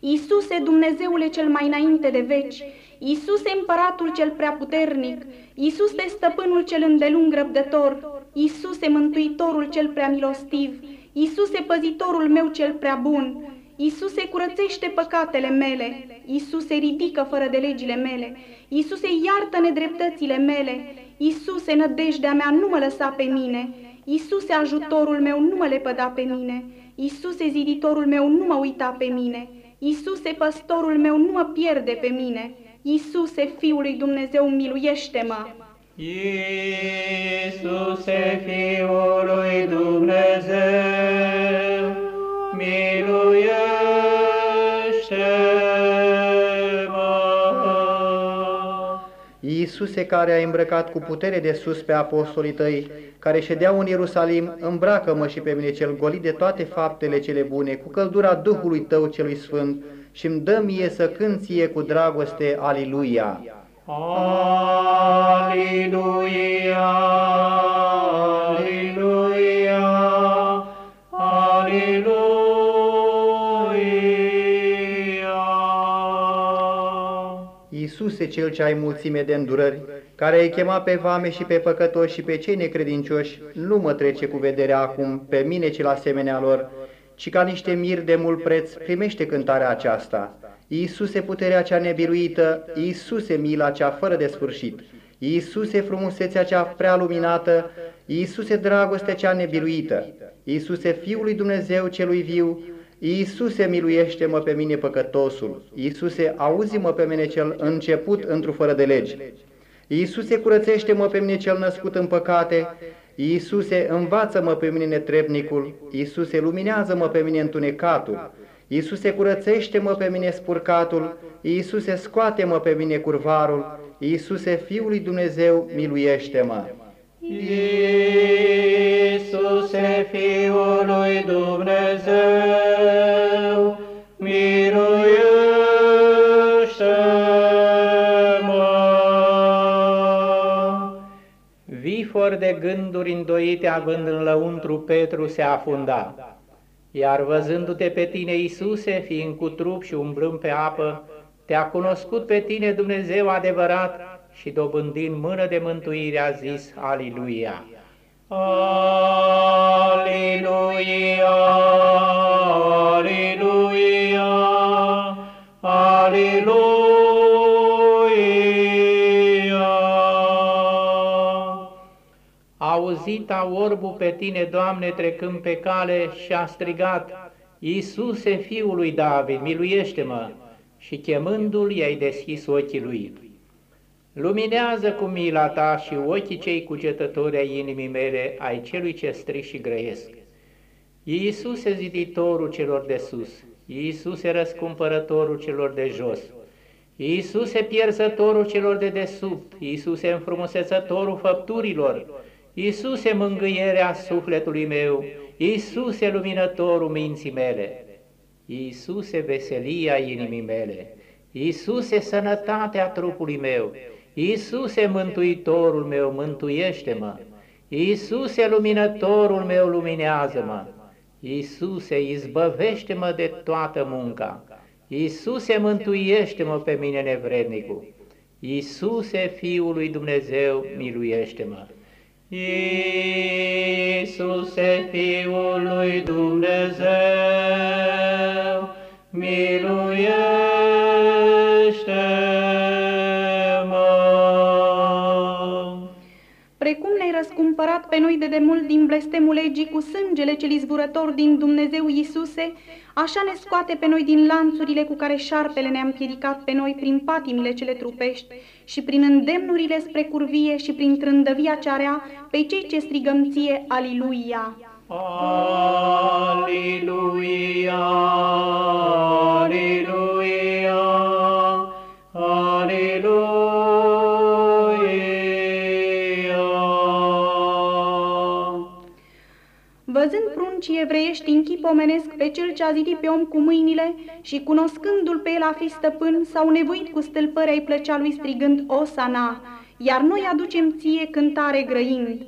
Iisuse, Dumnezeule cel mai înainte de veci, Iisuse, împăratul cel preaputernic, Iisuse, stăpânul cel îndelung răbdător, Iisuse, mântuitorul cel prea milostiv, Iisuse, păzitorul meu cel prea bun, Iisuse, curățește păcatele mele, Iisuse, ridică fără de legile mele, Iisuse, iartă nedreptățile mele, Iisuse, nădejdea mea, nu mă lăsa pe mine, Iisuse, ajutorul meu, nu mă lepăda pe mine, Iisuse, ziditorul meu, nu mă uita pe mine, Iisuse, păstorul meu, nu mă pierde pe mine, Iisuse, Fiul lui Dumnezeu, miluiește-mă! Iisuse, Fiul lui Dumnezeu, miluiește-mă! Iisuse care a îmbrăcat cu putere de sus pe apostolii tăi, care ședeau în Ierusalim, îmbracă-mă și pe mine cel golit de toate faptele cele bune, cu căldura Duhului tău celui sfânt, și îmi dă mie să cânt ție cu dragoste, aliluia. Aleluia, aleluia, aleluia. Iisuse cel ce ai mulțime de îndurări, care ai chemat pe vame și pe păcătoși și pe cei necredincioși, nu mă trece cu vederea acum pe mine cel asemenea lor, ci ca niște mir de mult preț primește cântarea aceasta. Iisuse puterea cea nebiruită, Iisuse mila cea fără de sfârșit, Iisuse frumusețea cea prea luminată, Iisuse dragostea cea nebiruită, Iisuse Fiul lui Dumnezeu celui viu, Iisuse miluiește-mă pe mine păcătosul, Iisuse auzi-mă pe mine cel început într fără de legi, Iisuse curățește-mă pe mine cel născut în păcate, Iisuse învață-mă pe mine netrebnicul, Iisuse luminează-mă pe mine întunecatul, Iisuse, curățește-mă pe mine spurcatul, Iisuse, scoate-mă pe mine curvarul, Iisuse, Fiul lui Dumnezeu, miluiește-mă. Iisuse, Fiul lui Dumnezeu, miluiește-mă! Vifor de gânduri îndoite având în lăuntru Petru se afunda, iar văzându-te pe tine, Iisuse, fiind cu trup și umblând pe apă, te-a cunoscut pe tine Dumnezeu adevărat și dobândind mână de mântuire a zis, Aliluia! Aliluia! Aliluia! Aliluia! Auzit a orbul pe tine, Doamne, trecând pe cale și a strigat, Iisuse, Fiul lui David, miluiește-mă! Și chemându-l, i-ai deschis ochii lui. Luminează cu mila ta și ochii cei cugetători ai inimii mele, ai celui ce stric și grăiesc. Iisuse ziditorul celor de sus, Iisuse răscumpărătorul celor de jos, Iisuse pierzătorul celor de desubt, Iisuse înfrumusețătorul făpturilor, Iisuse mângâierea sufletului meu, Iisuse luminătorul minții mele, Iisuse veselia inimii mele, Iisuse sănătatea trupului meu, Iisuse mântuitorul meu, mântuiește-mă, Iisuse luminătorul meu, luminează-mă, Iisuse izbăvește-mă de toată munca, Iisuse mântuiește-mă pe mine nevrednicul, Iisuse Fiul lui Dumnezeu, miluiește-mă. Iisuse, Fiul lui Dumnezeu, miluiește-mă! Răscumpărat pe noi de demult din blestemul legii cu sângele cel izburător din Dumnezeu Iisuse, așa ne scoate pe noi din lanțurile cu care șarpele ne-a împiedicat pe noi prin patimile cele trupești și prin îndemnurile spre curvie și prin trândăvia cea rea pe cei ce strigăm ție, Aliluia! Aliluia, Aliluia, Aliluia. Văzând pruncii evreiești în chip omenesc pe cel ce a zidit pe om cu mâinile și cunoscându-l pe el a fi stăpân, s-au nevoit cu stâlpări ai plăcea lui strigând Osana, iar noi aducem ție cântare grăind.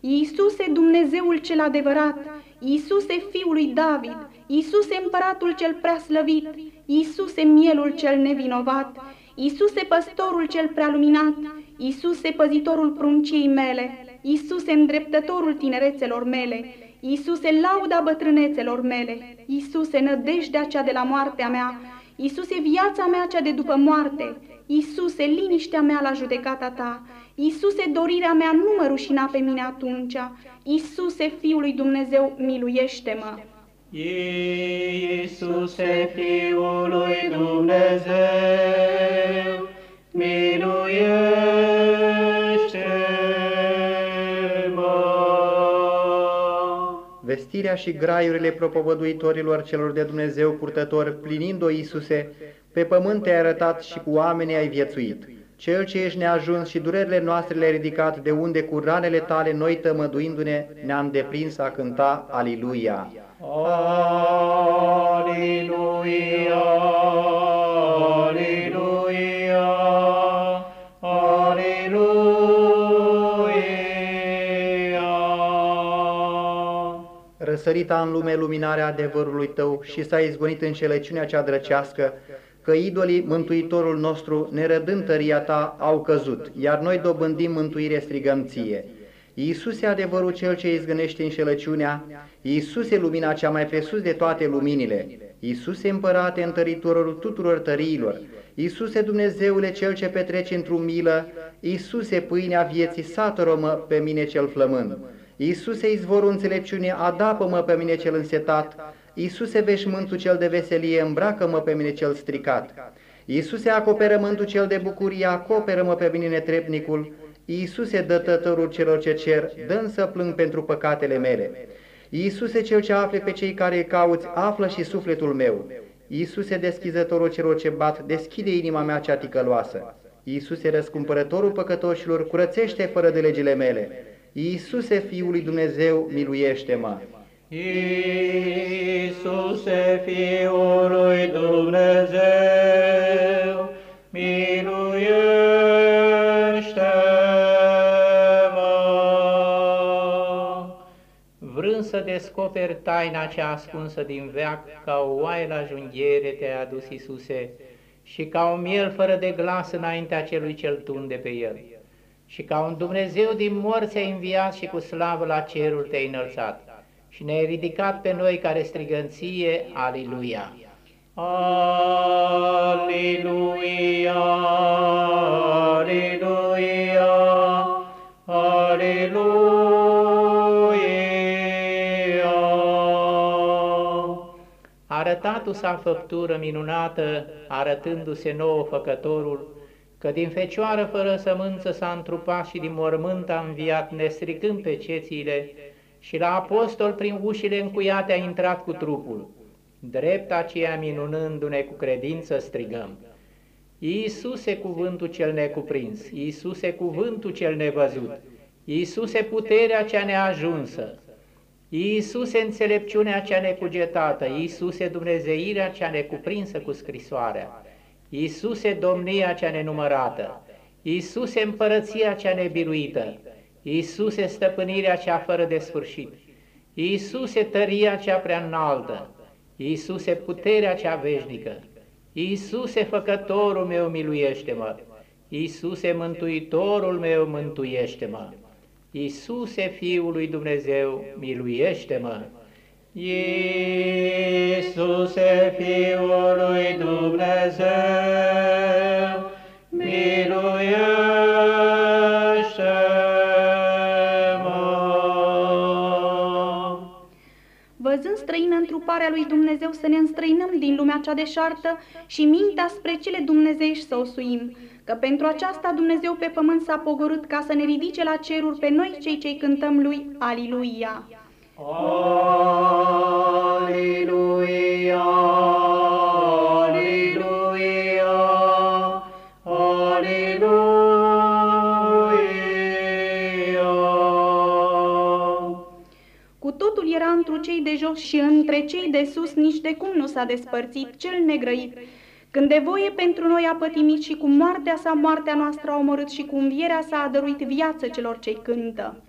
Iisuse, Dumnezeul cel adevărat, Iisuse, Fiul lui David, Iisuse, Împăratul cel prea slăvit, Iisuse, Mielul cel nevinovat, Iisuse, Păstorul cel prea luminat, Iisuse, Păzitorul prunciei mele, Iisuse, Îndreptătorul tinerețelor mele, Iisuse, lauda bătrânețelor mele, Iisuse, nădejdea cea de la moartea mea, Iisuse, viața mea cea de după moarte, Iisuse, liniștea mea la judecata ta, Iisuse, dorirea mea nu mă rușina pe mine atunci, Iisuse, Fiul lui Dumnezeu, miluiește-mă! Iisuse, Fiul lui Dumnezeu, miluiește-mă! Vestirea și graiurile propovăduitorilor celor de Dumnezeu purtători, plinind-o Iisuse, pe pământ te-ai arătat și cu oamenii ai viețuit. Cel ce ești neajuns și durerile noastre le-ai ridicat, de unde cu ranele tale noi tămăduindu-ne ne-am deprins a cânta Aliluia. Aliluia, Aliluia, Răsărita în lume luminarea adevărului tău și s-a izgonit înșelăciunea cea drăcească, că idolii Mântuitorul nostru, nerădând tăria ta, au căzut, iar noi dobândim mântuire strigăm ție. Iisuse adevărul cel ce izgănește înșelăciunea, Iisuse lumina cea mai presus de toate luminile, Iisuse împărate întăritorul tuturor tăriilor, Iisuse Dumnezeule cel ce petrece într-o milă, Iisuse pâinea vieții, satără-mă pe mine cel flămând. Iisuse izvorul înțelepciunii, adapă-mă pe mine cel însetat, Iisuse veșmântul cel de veselie, îmbracă-mă pe mine cel stricat. Iisuse acoperământul cel de bucurie, acoperă-mă pe mine netrepnicul, Iisuse dătătorul celor ce cer, dă să plâng pentru păcatele mele. Iisuse cel ce afle pe cei care îi cauți, află și sufletul meu. Iisuse deschizătorul celor ce bat, deschide inima mea cea ticăloasă. Iisuse răscumpărătorul păcătoșilor, curățește fără de legile mele. Iisuse, Fiul lui Dumnezeu, miluiește-mă. Iisuse, Fiul lui Dumnezeu, miluiește-mă! Vrând să descoperi taina cea ascunsă din veac, ca o oaie la junghiere te-a adus Iisuse, și ca un miel fără de glas înaintea celui ce-l tunde pe el. Și ca un Dumnezeu din morți ai înviat și cu slavă la cerul te-ai înălțat. Și ne-ai ridicat pe noi care strigăm ție, Aliluia! Aliluia! Aliluia! Aliluia! Arătatu s-a făptură minunată, arătându-se nouă făcătorul, că din fecioară fără sămânță s-a întrupat și din mormânt a înviat, nestricând pe cețile, și la apostol prin ușile încuiate a intrat cu trupul. Drept aceea minunându-ne cu credință strigăm. Iisuse cuvântul cel necuprins, Iisuse cuvântul cel nevăzut, Iisuse puterea cea neajunsă, Iisuse înțelepciunea cea necugetată, Iisuse Dumnezeirea cea necuprinsă cu scrisoarea, Iisuse domnia cea nenumărată, Iisuse împărăția cea nebiruită, Iisuse stăpânirea cea fără de sfârșit, Iisuse tăria cea prea înaltă, Iisuse puterea cea veșnică, Iisuse făcătorul meu miluiește-mă, Iisuse mântuitorul meu mântuiește-mă, Iisuse Fiul lui Dumnezeu miluiește-mă, Iisuse Fiul lui Dumnezeu miluiește-mă. Văzând străină întruparea lui Dumnezeu să ne înstrăinăm din lumea cea deșartă și mintea spre cele dumnezeiești să o suim, că pentru aceasta Dumnezeu pe pământ s-a pogorât ca să ne ridice la ceruri pe noi cei ce cântăm lui Aliluia. Aleluia, aleluia, aleluia. Cu totul era întru cei de jos și între cei de sus, nici de cum nu s-a despărțit cel negrăit. Când de voie pentru noi a pătimit și cu moartea sa moartea noastră a omorât și cu învierea sa a dăruit viață celor ce cântă.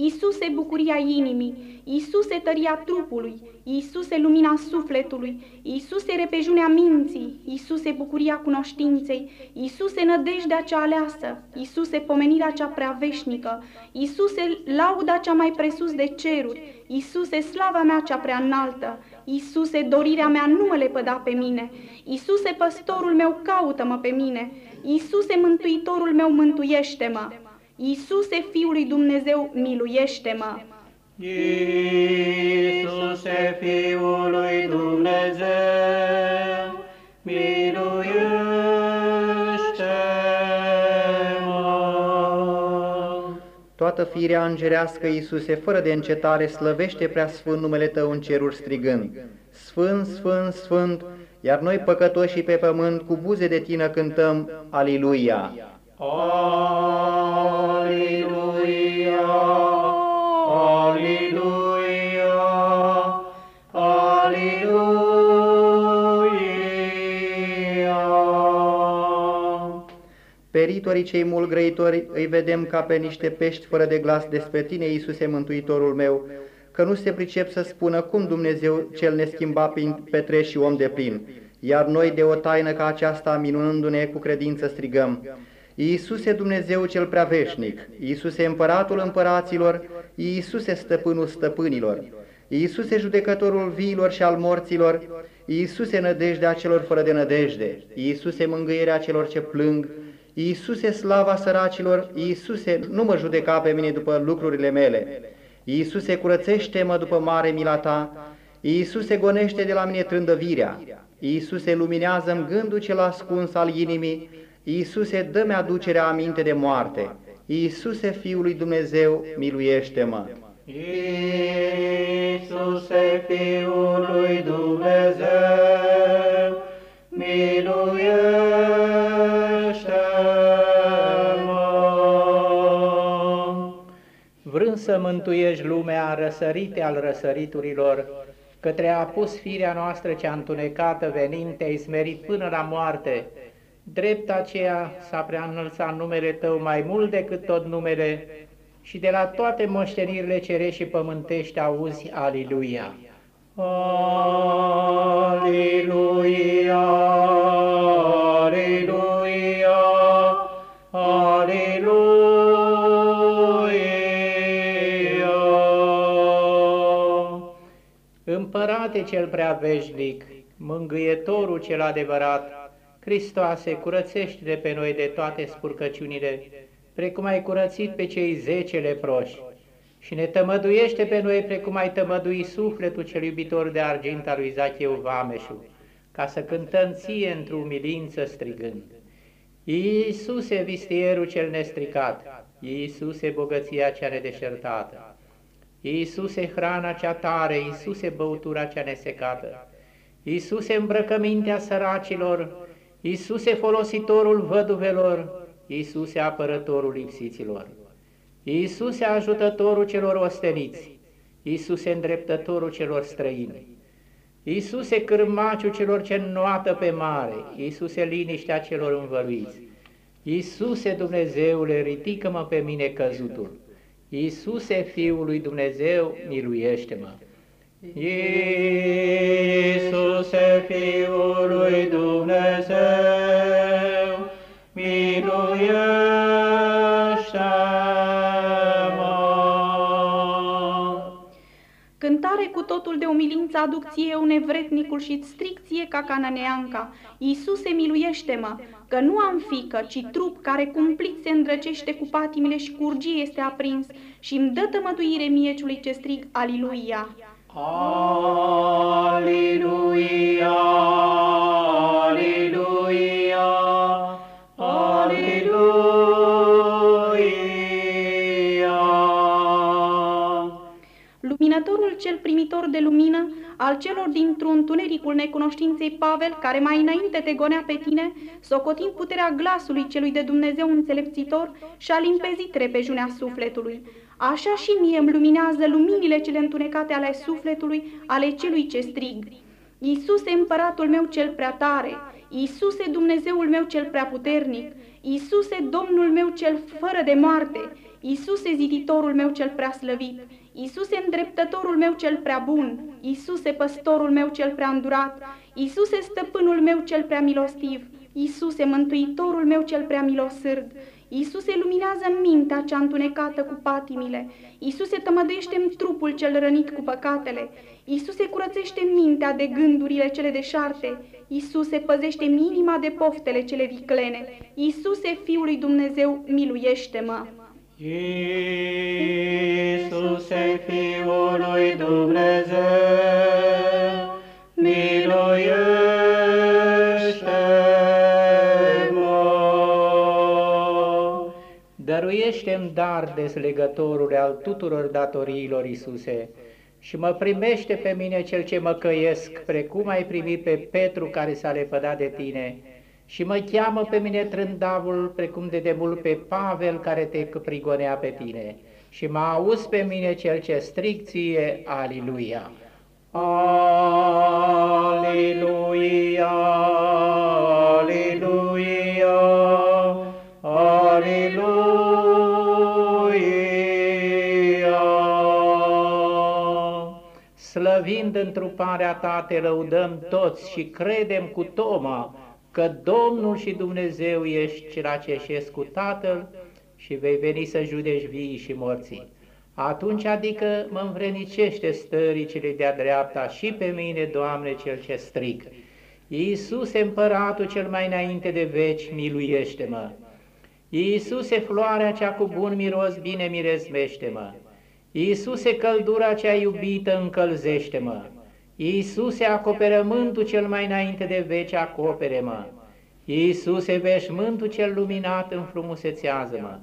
Iisuse bucuria inimii, Iisuse tăria trupului, Iisuse lumina sufletului, Iisuse repejunea minții, Iisuse bucuria cunoștinței, Iisuse nădejdea cea aleasă, Iisuse pomenirea cea prea veșnică, Iisuse lauda cea mai presus de ceruri, Iisuse slava mea cea prea înaltă, Iisuse dorirea mea nu mă lepăda pe mine, Iisuse păstorul meu caută-mă pe mine, Iisuse mântuitorul meu mântuiește-mă. Iisuse, Fiul lui Dumnezeu, miluiește-mă! Iisuse, Fiul lui Dumnezeu, miluiește-mă. Toată firea îngerească, Iisuse, fără de încetare, slăvește prea sfânt numele Tău în ceruri strigând. Sfânt, sfânt, sfânt, iar noi păcătoși pe pământ cu buze de Tine cântăm Aliluia. Aleluia, aleluia, aleluia. Peritorii cei mult grăitori îi vedem ca pe niște pești fără de glas despre Tine, Iisuse, Mântuitorul meu, că nu se pricep să spună cum Dumnezeu cel neschimbat pe trei și om de plin. Iar noi de o taină ca aceasta, minunându-ne cu credință, strigăm, Iisuse Dumnezeu cel prea veșnic, Iisuse împăratul împăraților, Iisuse stăpânul stăpânilor, Iisuse judecătorul viilor și al morților, Iisuse nădejdea celor fără de nădejde, Iisuse mângâierea celor ce plâng, Iisuse slava săracilor, Iisuse nu mă judeca pe mine după lucrurile mele, Iisuse curățește-mă după mare mila ta, Iisuse gonește de la mine trândăvirea, Iisuse luminează-mi gândul cel ascuns al inimii, Iisuse, dă-mi aducerea aminte de moarte. Iisuse, Fiul lui Dumnezeu, miluiește-mă. Iisuse, Fiul lui Dumnezeu, miluiește-mă! Vrând să mântuiești lumea răsărite al răsăriturilor, către a pus firea noastră cea întunecată venind, te-ai smerit până la moarte, drept aceea s-a prea înălțat numele Tău mai mult decât tot numele, și de la toate moștenirile cerești și pământești auzi, Aliluia! Aliluia! Aliluia! Aliluia! Împărate cel prea veșnic, mângâietorul cel adevărat, Hristoase, curățește-ne pe noi de toate spurcăciunile, precum ai curățit pe cei zece leproși, și ne tămăduiește pe noi precum ai tămădui sufletul cel iubitor de argint al lui Zacheu Vameșu, ca să cântăm ție într-o umilință strigând. Iisuse, vistierul cel nestricat, Iisuse, bogăția cea nedeșertată, Iisuse, hrana cea tare, Iisuse, băutura cea nesecată, Iisuse, îmbrăcămintea săracilor, Iisuse, folositorul văduvelor, Iisuse, apărătorul lipsiților, Iisuse, ajutătorul celor osteniți, Iisuse, îndreptătorul celor străini, Iisuse, cârmaciul celor ce înnoată pe mare, Iisuse, liniștea celor învăluiți, Iisuse, Dumnezeule, ridică-mă pe mine căzutul, Iisuse, Fiul lui Dumnezeu, miluiește-mă! Iisuse, Fiul lui Dumnezeu, miluiește-mă! Cântare cu totul de umilință aduc ție, eu nevretnicul și stricție ca cananeanca. Iisuse, miluiește-mă, că nu am fică, ci trup care cumplit se îndrăcește cu patimile și curgie este aprins și îmi dă tămăduire mie celui ce strig, Aliluia! Aleluia, aleluia, aleluia. Luminătorul cel primitor de lumină, al celor dintr-un întunericul necunoștinței Pavel, care mai înainte te gonea pe tine, socotind puterea glasului celui de Dumnezeu înțelepțitor și-a limpezit repejunea sufletului. Așa și mie îmi luminează luminile cele întunecate ale sufletului, ale celui ce strig. Iisuse, împăratul meu cel prea tare, Iisuse, Dumnezeul meu cel prea puternic, Iisuse, Domnul meu cel fără de moarte, Iisuse, ziditorul meu cel prea slăvit, Iisuse, îndreptătorul meu cel prea bun, Iisuse, păstorul meu cel prea îndurat, Iisuse, stăpânul meu cel prea milostiv, Iisuse, mântuitorul meu cel prea milosârd, Iisuse, luminează mintea cea întunecată cu patimile, Iisuse, tămăduiește-mi trupul cel rănit cu păcatele, Iisuse, curățește mintea de gândurile cele deșarte, Iisuse, păzește-mi inima de poftele cele viclene, Iisuse, Fiul lui Dumnezeu, miluiește-mă! Iisuse, Fiul lui Dumnezeu, Dăruiește-mi dar deslegătorule al tuturor datoriilor, Iisuse, și mă primește pe mine cel ce mă căiesc, precum ai primit pe Petru care s-a lepădat de tine, și mă cheamă pe mine trândavul, precum de demult pe Pavel care te prigonea pe tine, și mă auzi pe mine cel ce stric ție, Aliluia! Aliluia! Slăvind întruparea ta, te lăudăm toți și credem cu Toma că Domnul și Dumnezeu ești cel ce ești cu Tatăl și vei veni să judeci vii și morții. Atunci adică mă învrenicește stării cele de-a dreapta și pe mine, Doamne, cel ce strig. Iisuse, împăratul cel mai înainte de veci, miluiește-mă! Iisuse, floarea cea cu bun miros, bine mirezmește-mă! Iisuse, căldura cea iubită, încălzește-mă! Iisuse, acoperământul cel mai înainte de veci, acopere-mă! Iisuse, veșmântul cel luminat, înfrumusețează-mă!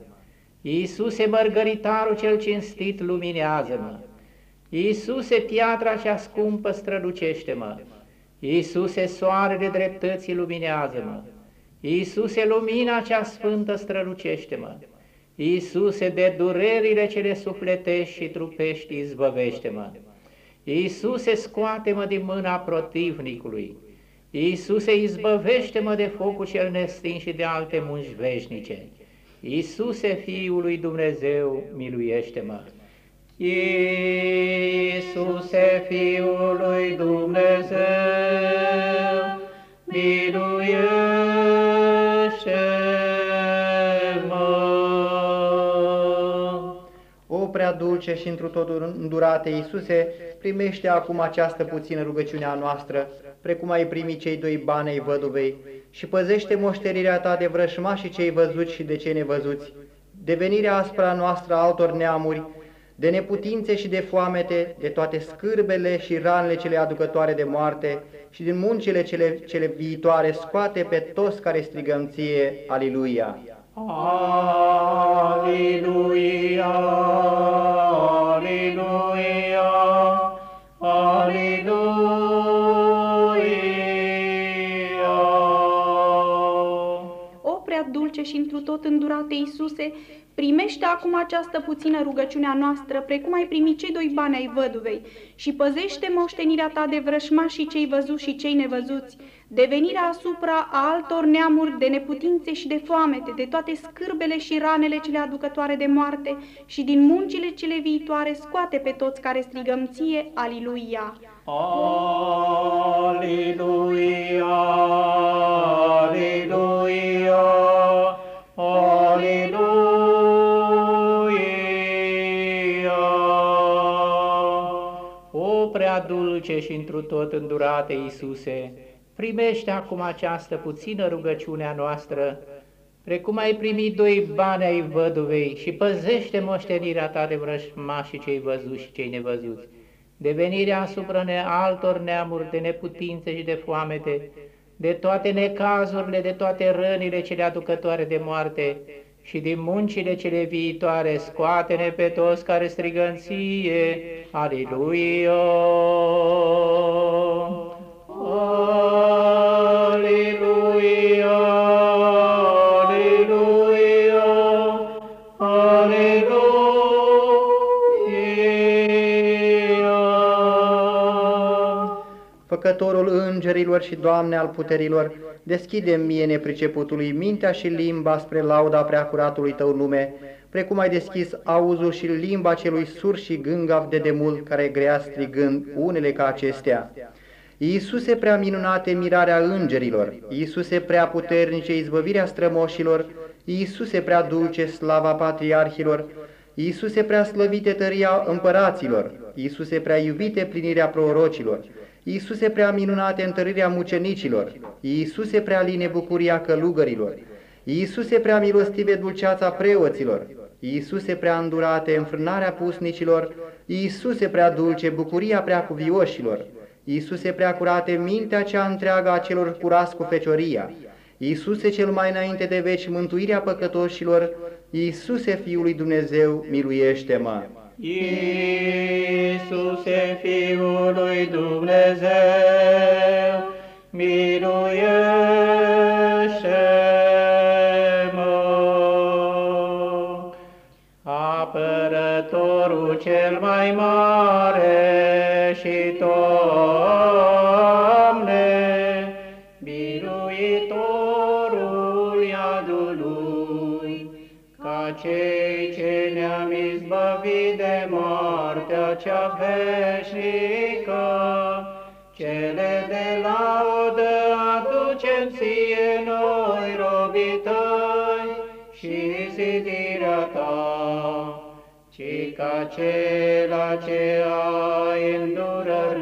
Iisuse, mărgăritarul cel cinstit, luminează-mă! Iisuse, piatra cea scumpă, strălucește-mă! Iisuse, soarele dreptății, luminează-mă! Iisuse, lumina cea sfântă, strălucește-mă! Iisuse, de durerile cele sufletești și trupești, izbăvește-mă! Iisuse, scoate-mă din mâna protivnicului! Iisuse, izbăvește-mă de focul cel nestin și de alte munci veșnice! Iisuse, Fiul lui Dumnezeu, miluiește-mă! Iisuse, Fiul lui Dumnezeu, miluiește-mă! Dulce și întru totul îndurate Iisuse, primește acum această puțină rugăciune a noastră, precum ai primit cei doi bani ai văduvei, și păzește moșterirea ta de vrășmașii cei văzuți și de cei nevăzuți, de venirea asupra noastră a altor neamuri, de neputințe și de foamete, de toate scârbele și ranele cele aducătoare de moarte și din muncile cele, cele viitoare, scoate pe toți care strigăm ție, Aliluia! Aleluia, aleluia, aleluia. O prea dulce și întru tot îndurate Iisuse, primește acum această puțină rugăciune a noastră, precum ai primit cei doi bani ai văduvei, și păzește moștenirea ta de vrășmașii cei văzuți și cei nevăzuți, de venirea asupra a altor neamuri de neputințe și de foamete, de toate scârbele și ranele cele aducătoare de moarte și din muncile cele viitoare, scoate pe toți care strigăm ție, Aliluia! Aleluia, aleluia, aleluia. O prea dulce și întru tot îndurate Iisuse, primește acum această puțină rugăciune a noastră, precum ai primit doi bani ai văduvei și păzește moștenirea ta de vrășmașii cei văzuți și cei nevăzuți, de venirea asupra ne altor neamuri de neputințe și de foamete, de toate necazurile, de toate rănile cele aducătoare de moarte și din muncile cele viitoare, scoate-ne pe toți care strigă în ție, Aleluia! Aleluia! Făcătorul îngerilor și Doamne al puterilor, deschide mie nepriceputului mintea și limba spre lauda preacuratului Tău nume, precum ai deschis auzul și limba celui sur și gângav de demult care grea strigând unele ca acestea. Iisuse prea minunate mirarea îngerilor, Iisuse prea puternice izbăvirea strămoșilor, Iisuse prea dulce slava patriarhilor, Iisuse prea slăvite tăria împăraților, Iisuse prea iubite plinirea prorocilor, Iisuse prea minunate întărirea mucenicilor, Iisuse prea line bucuria călugărilor, Iisuse prea milostive dulceața preoților, Iisuse prea îndurate înfrânarea pusnicilor, Iisuse prea dulce bucuria prea cuvioșilor, Iisuse prea curate mintea cea întreagă a celor curați cu fecioria, Iisuse cel mai înainte de veci mântuirea păcătoșilor, Iisuse Fiul lui Dumnezeu, miluiește-mă! Iisuse, Fiul lui Dumnezeu, miluiește-mă! Apărătorul cel mai mare și Doamne, veșnică, cele de laudă aducem ție noi, robii tăi, și zidirea ta, ci ca cela ce ai îndurări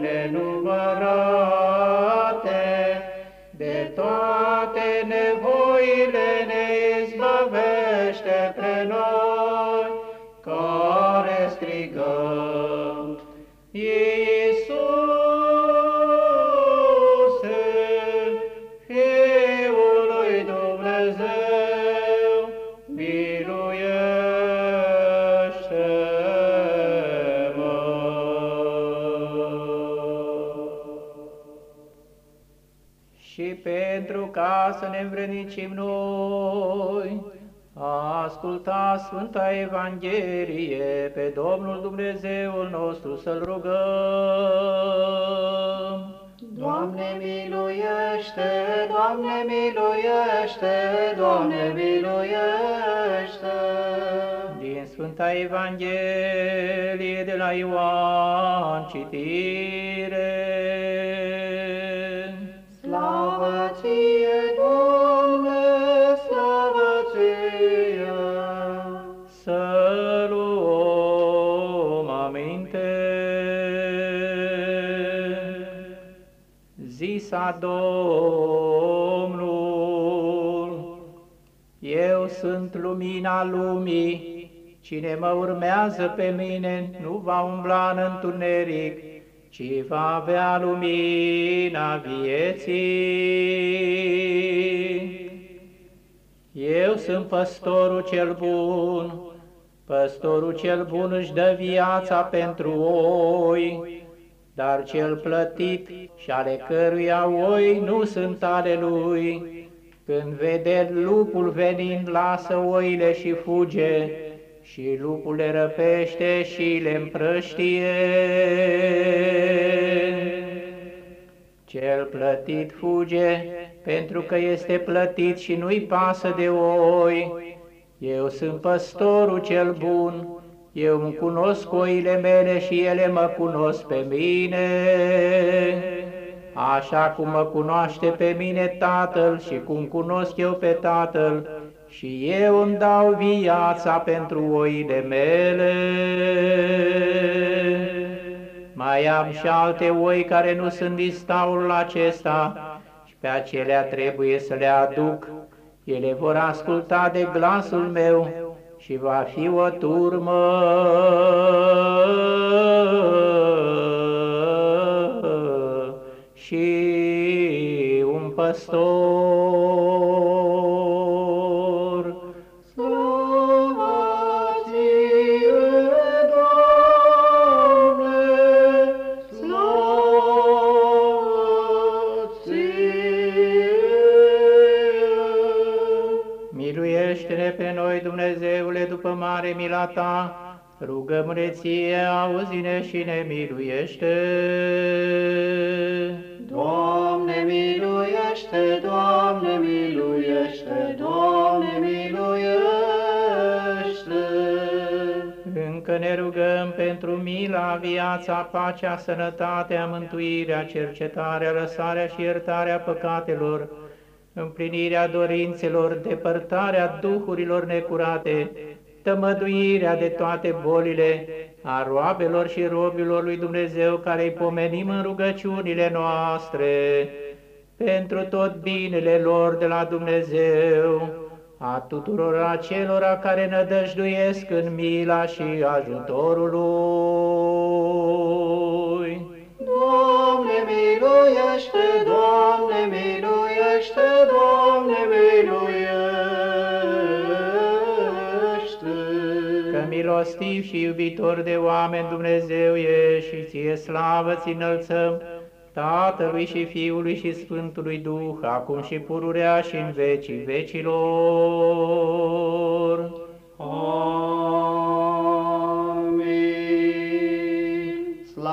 ca să ne învrednicim noi. Asculta Sfânta Evanghelie pe Domnul Dumnezeul nostru să-L rugăm. Doamne miluiește, Doamne miluiește, Doamne miluiește. Din Sfânta Evanghelie de la Ioan citire. Zisa Domnul, Eu sunt lumina lumii, cine mă urmează pe mine nu va umbla în întuneric, ci va avea lumina vieții. Eu sunt păstorul cel bun, păstorul cel bun își dă viața pentru oi, dar cel plătit și ale căruia oi nu sunt ale lui. Când vede lupul venind, lasă oile și fuge, și lupul le răpește și le împrăștie. Cel plătit fuge, pentru că este plătit și nu-i pasă de oi. Eu sunt păstorul cel bun, eu îmi cunosc oile mele și ele mă cunosc pe mine. Așa cum mă cunoaște pe mine Tatăl și cum cunosc eu pe Tatăl, și eu îmi dau viața pentru oile mele. Mai am și alte oi care nu sunt din staul acesta și pe acelea trebuie să le aduc. Ele vor asculta de glasul meu și va fi o turmă. și un păstor. Mare mila Ta, rugăm-ne ție, auzi-ne și ne miluiește. Doamne miluiește, Doamne miluiește, Doamne miluiește. Încă ne rugăm pentru mila, viața, pacea, sănătatea, mântuirea, cercetarea, lăsarea și iertarea păcatelor, împlinirea dorințelor, depărtarea duhurilor necurate, tămăduirea de toate bolile, a roabelor și robilor lui Dumnezeu care îi pomenim în rugăciunile noastre, pentru tot binele lor de la Dumnezeu, a tuturor acelora care nădăjduiesc în mila și ajutorul Lui. Doamne miluiește, Doamne miluiește, milostiv și iubitor de oameni Dumnezeu ești și ție slavă ți înălțăm, Tatălui și Fiului și Sfântului Duh, acum și pururea și în vecii vecilor. Amin.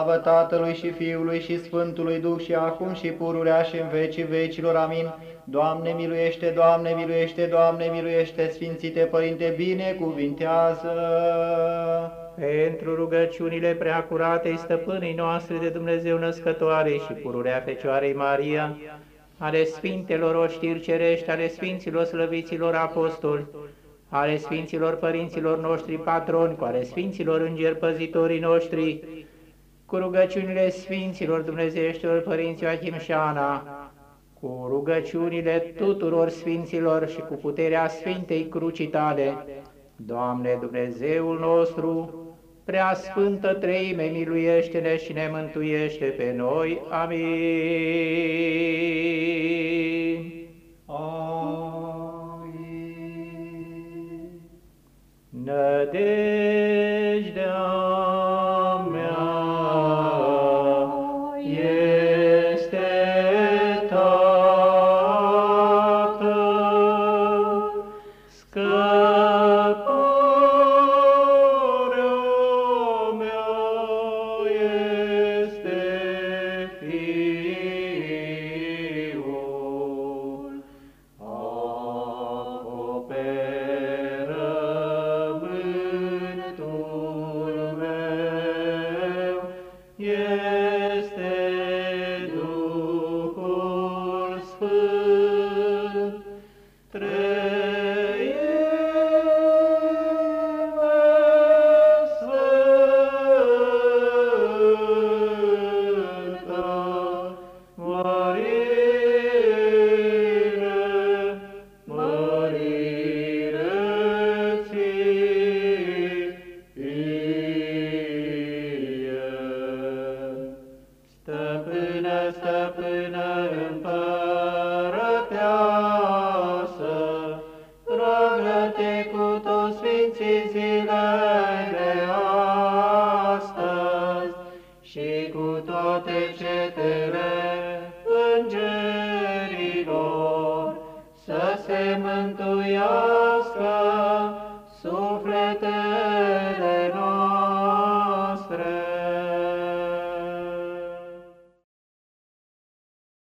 Slavă Tatălui și Fiului și Sfântului Duh și acum și pururea și în vecii vecilor. Amin. Doamne miluiește, Doamne miluiește, Doamne miluiește, Sfințite Părinte, binecuvintează. Pentru rugăciunile preacuratei stăpânii noastre de Dumnezeu născătoare și pururea Fecioarei Maria, ale Sfintelor oștiri cerești, ale Sfinților slăviților apostoli, ale Sfinților părinților noștri patroni, cu ale Sfinților îngeri păzitorii noștri, cu rugăciunile Sfinților Dumnezeieștilor Părinții Joachim și Ana, cu rugăciunile tuturor Sfinților și cu puterea Sfintei Crucii tale, Doamne Dumnezeul nostru, Prea Sfântă Treime, miluiește-ne și ne mântuiește pe noi. Amin. Amin. Nădejdea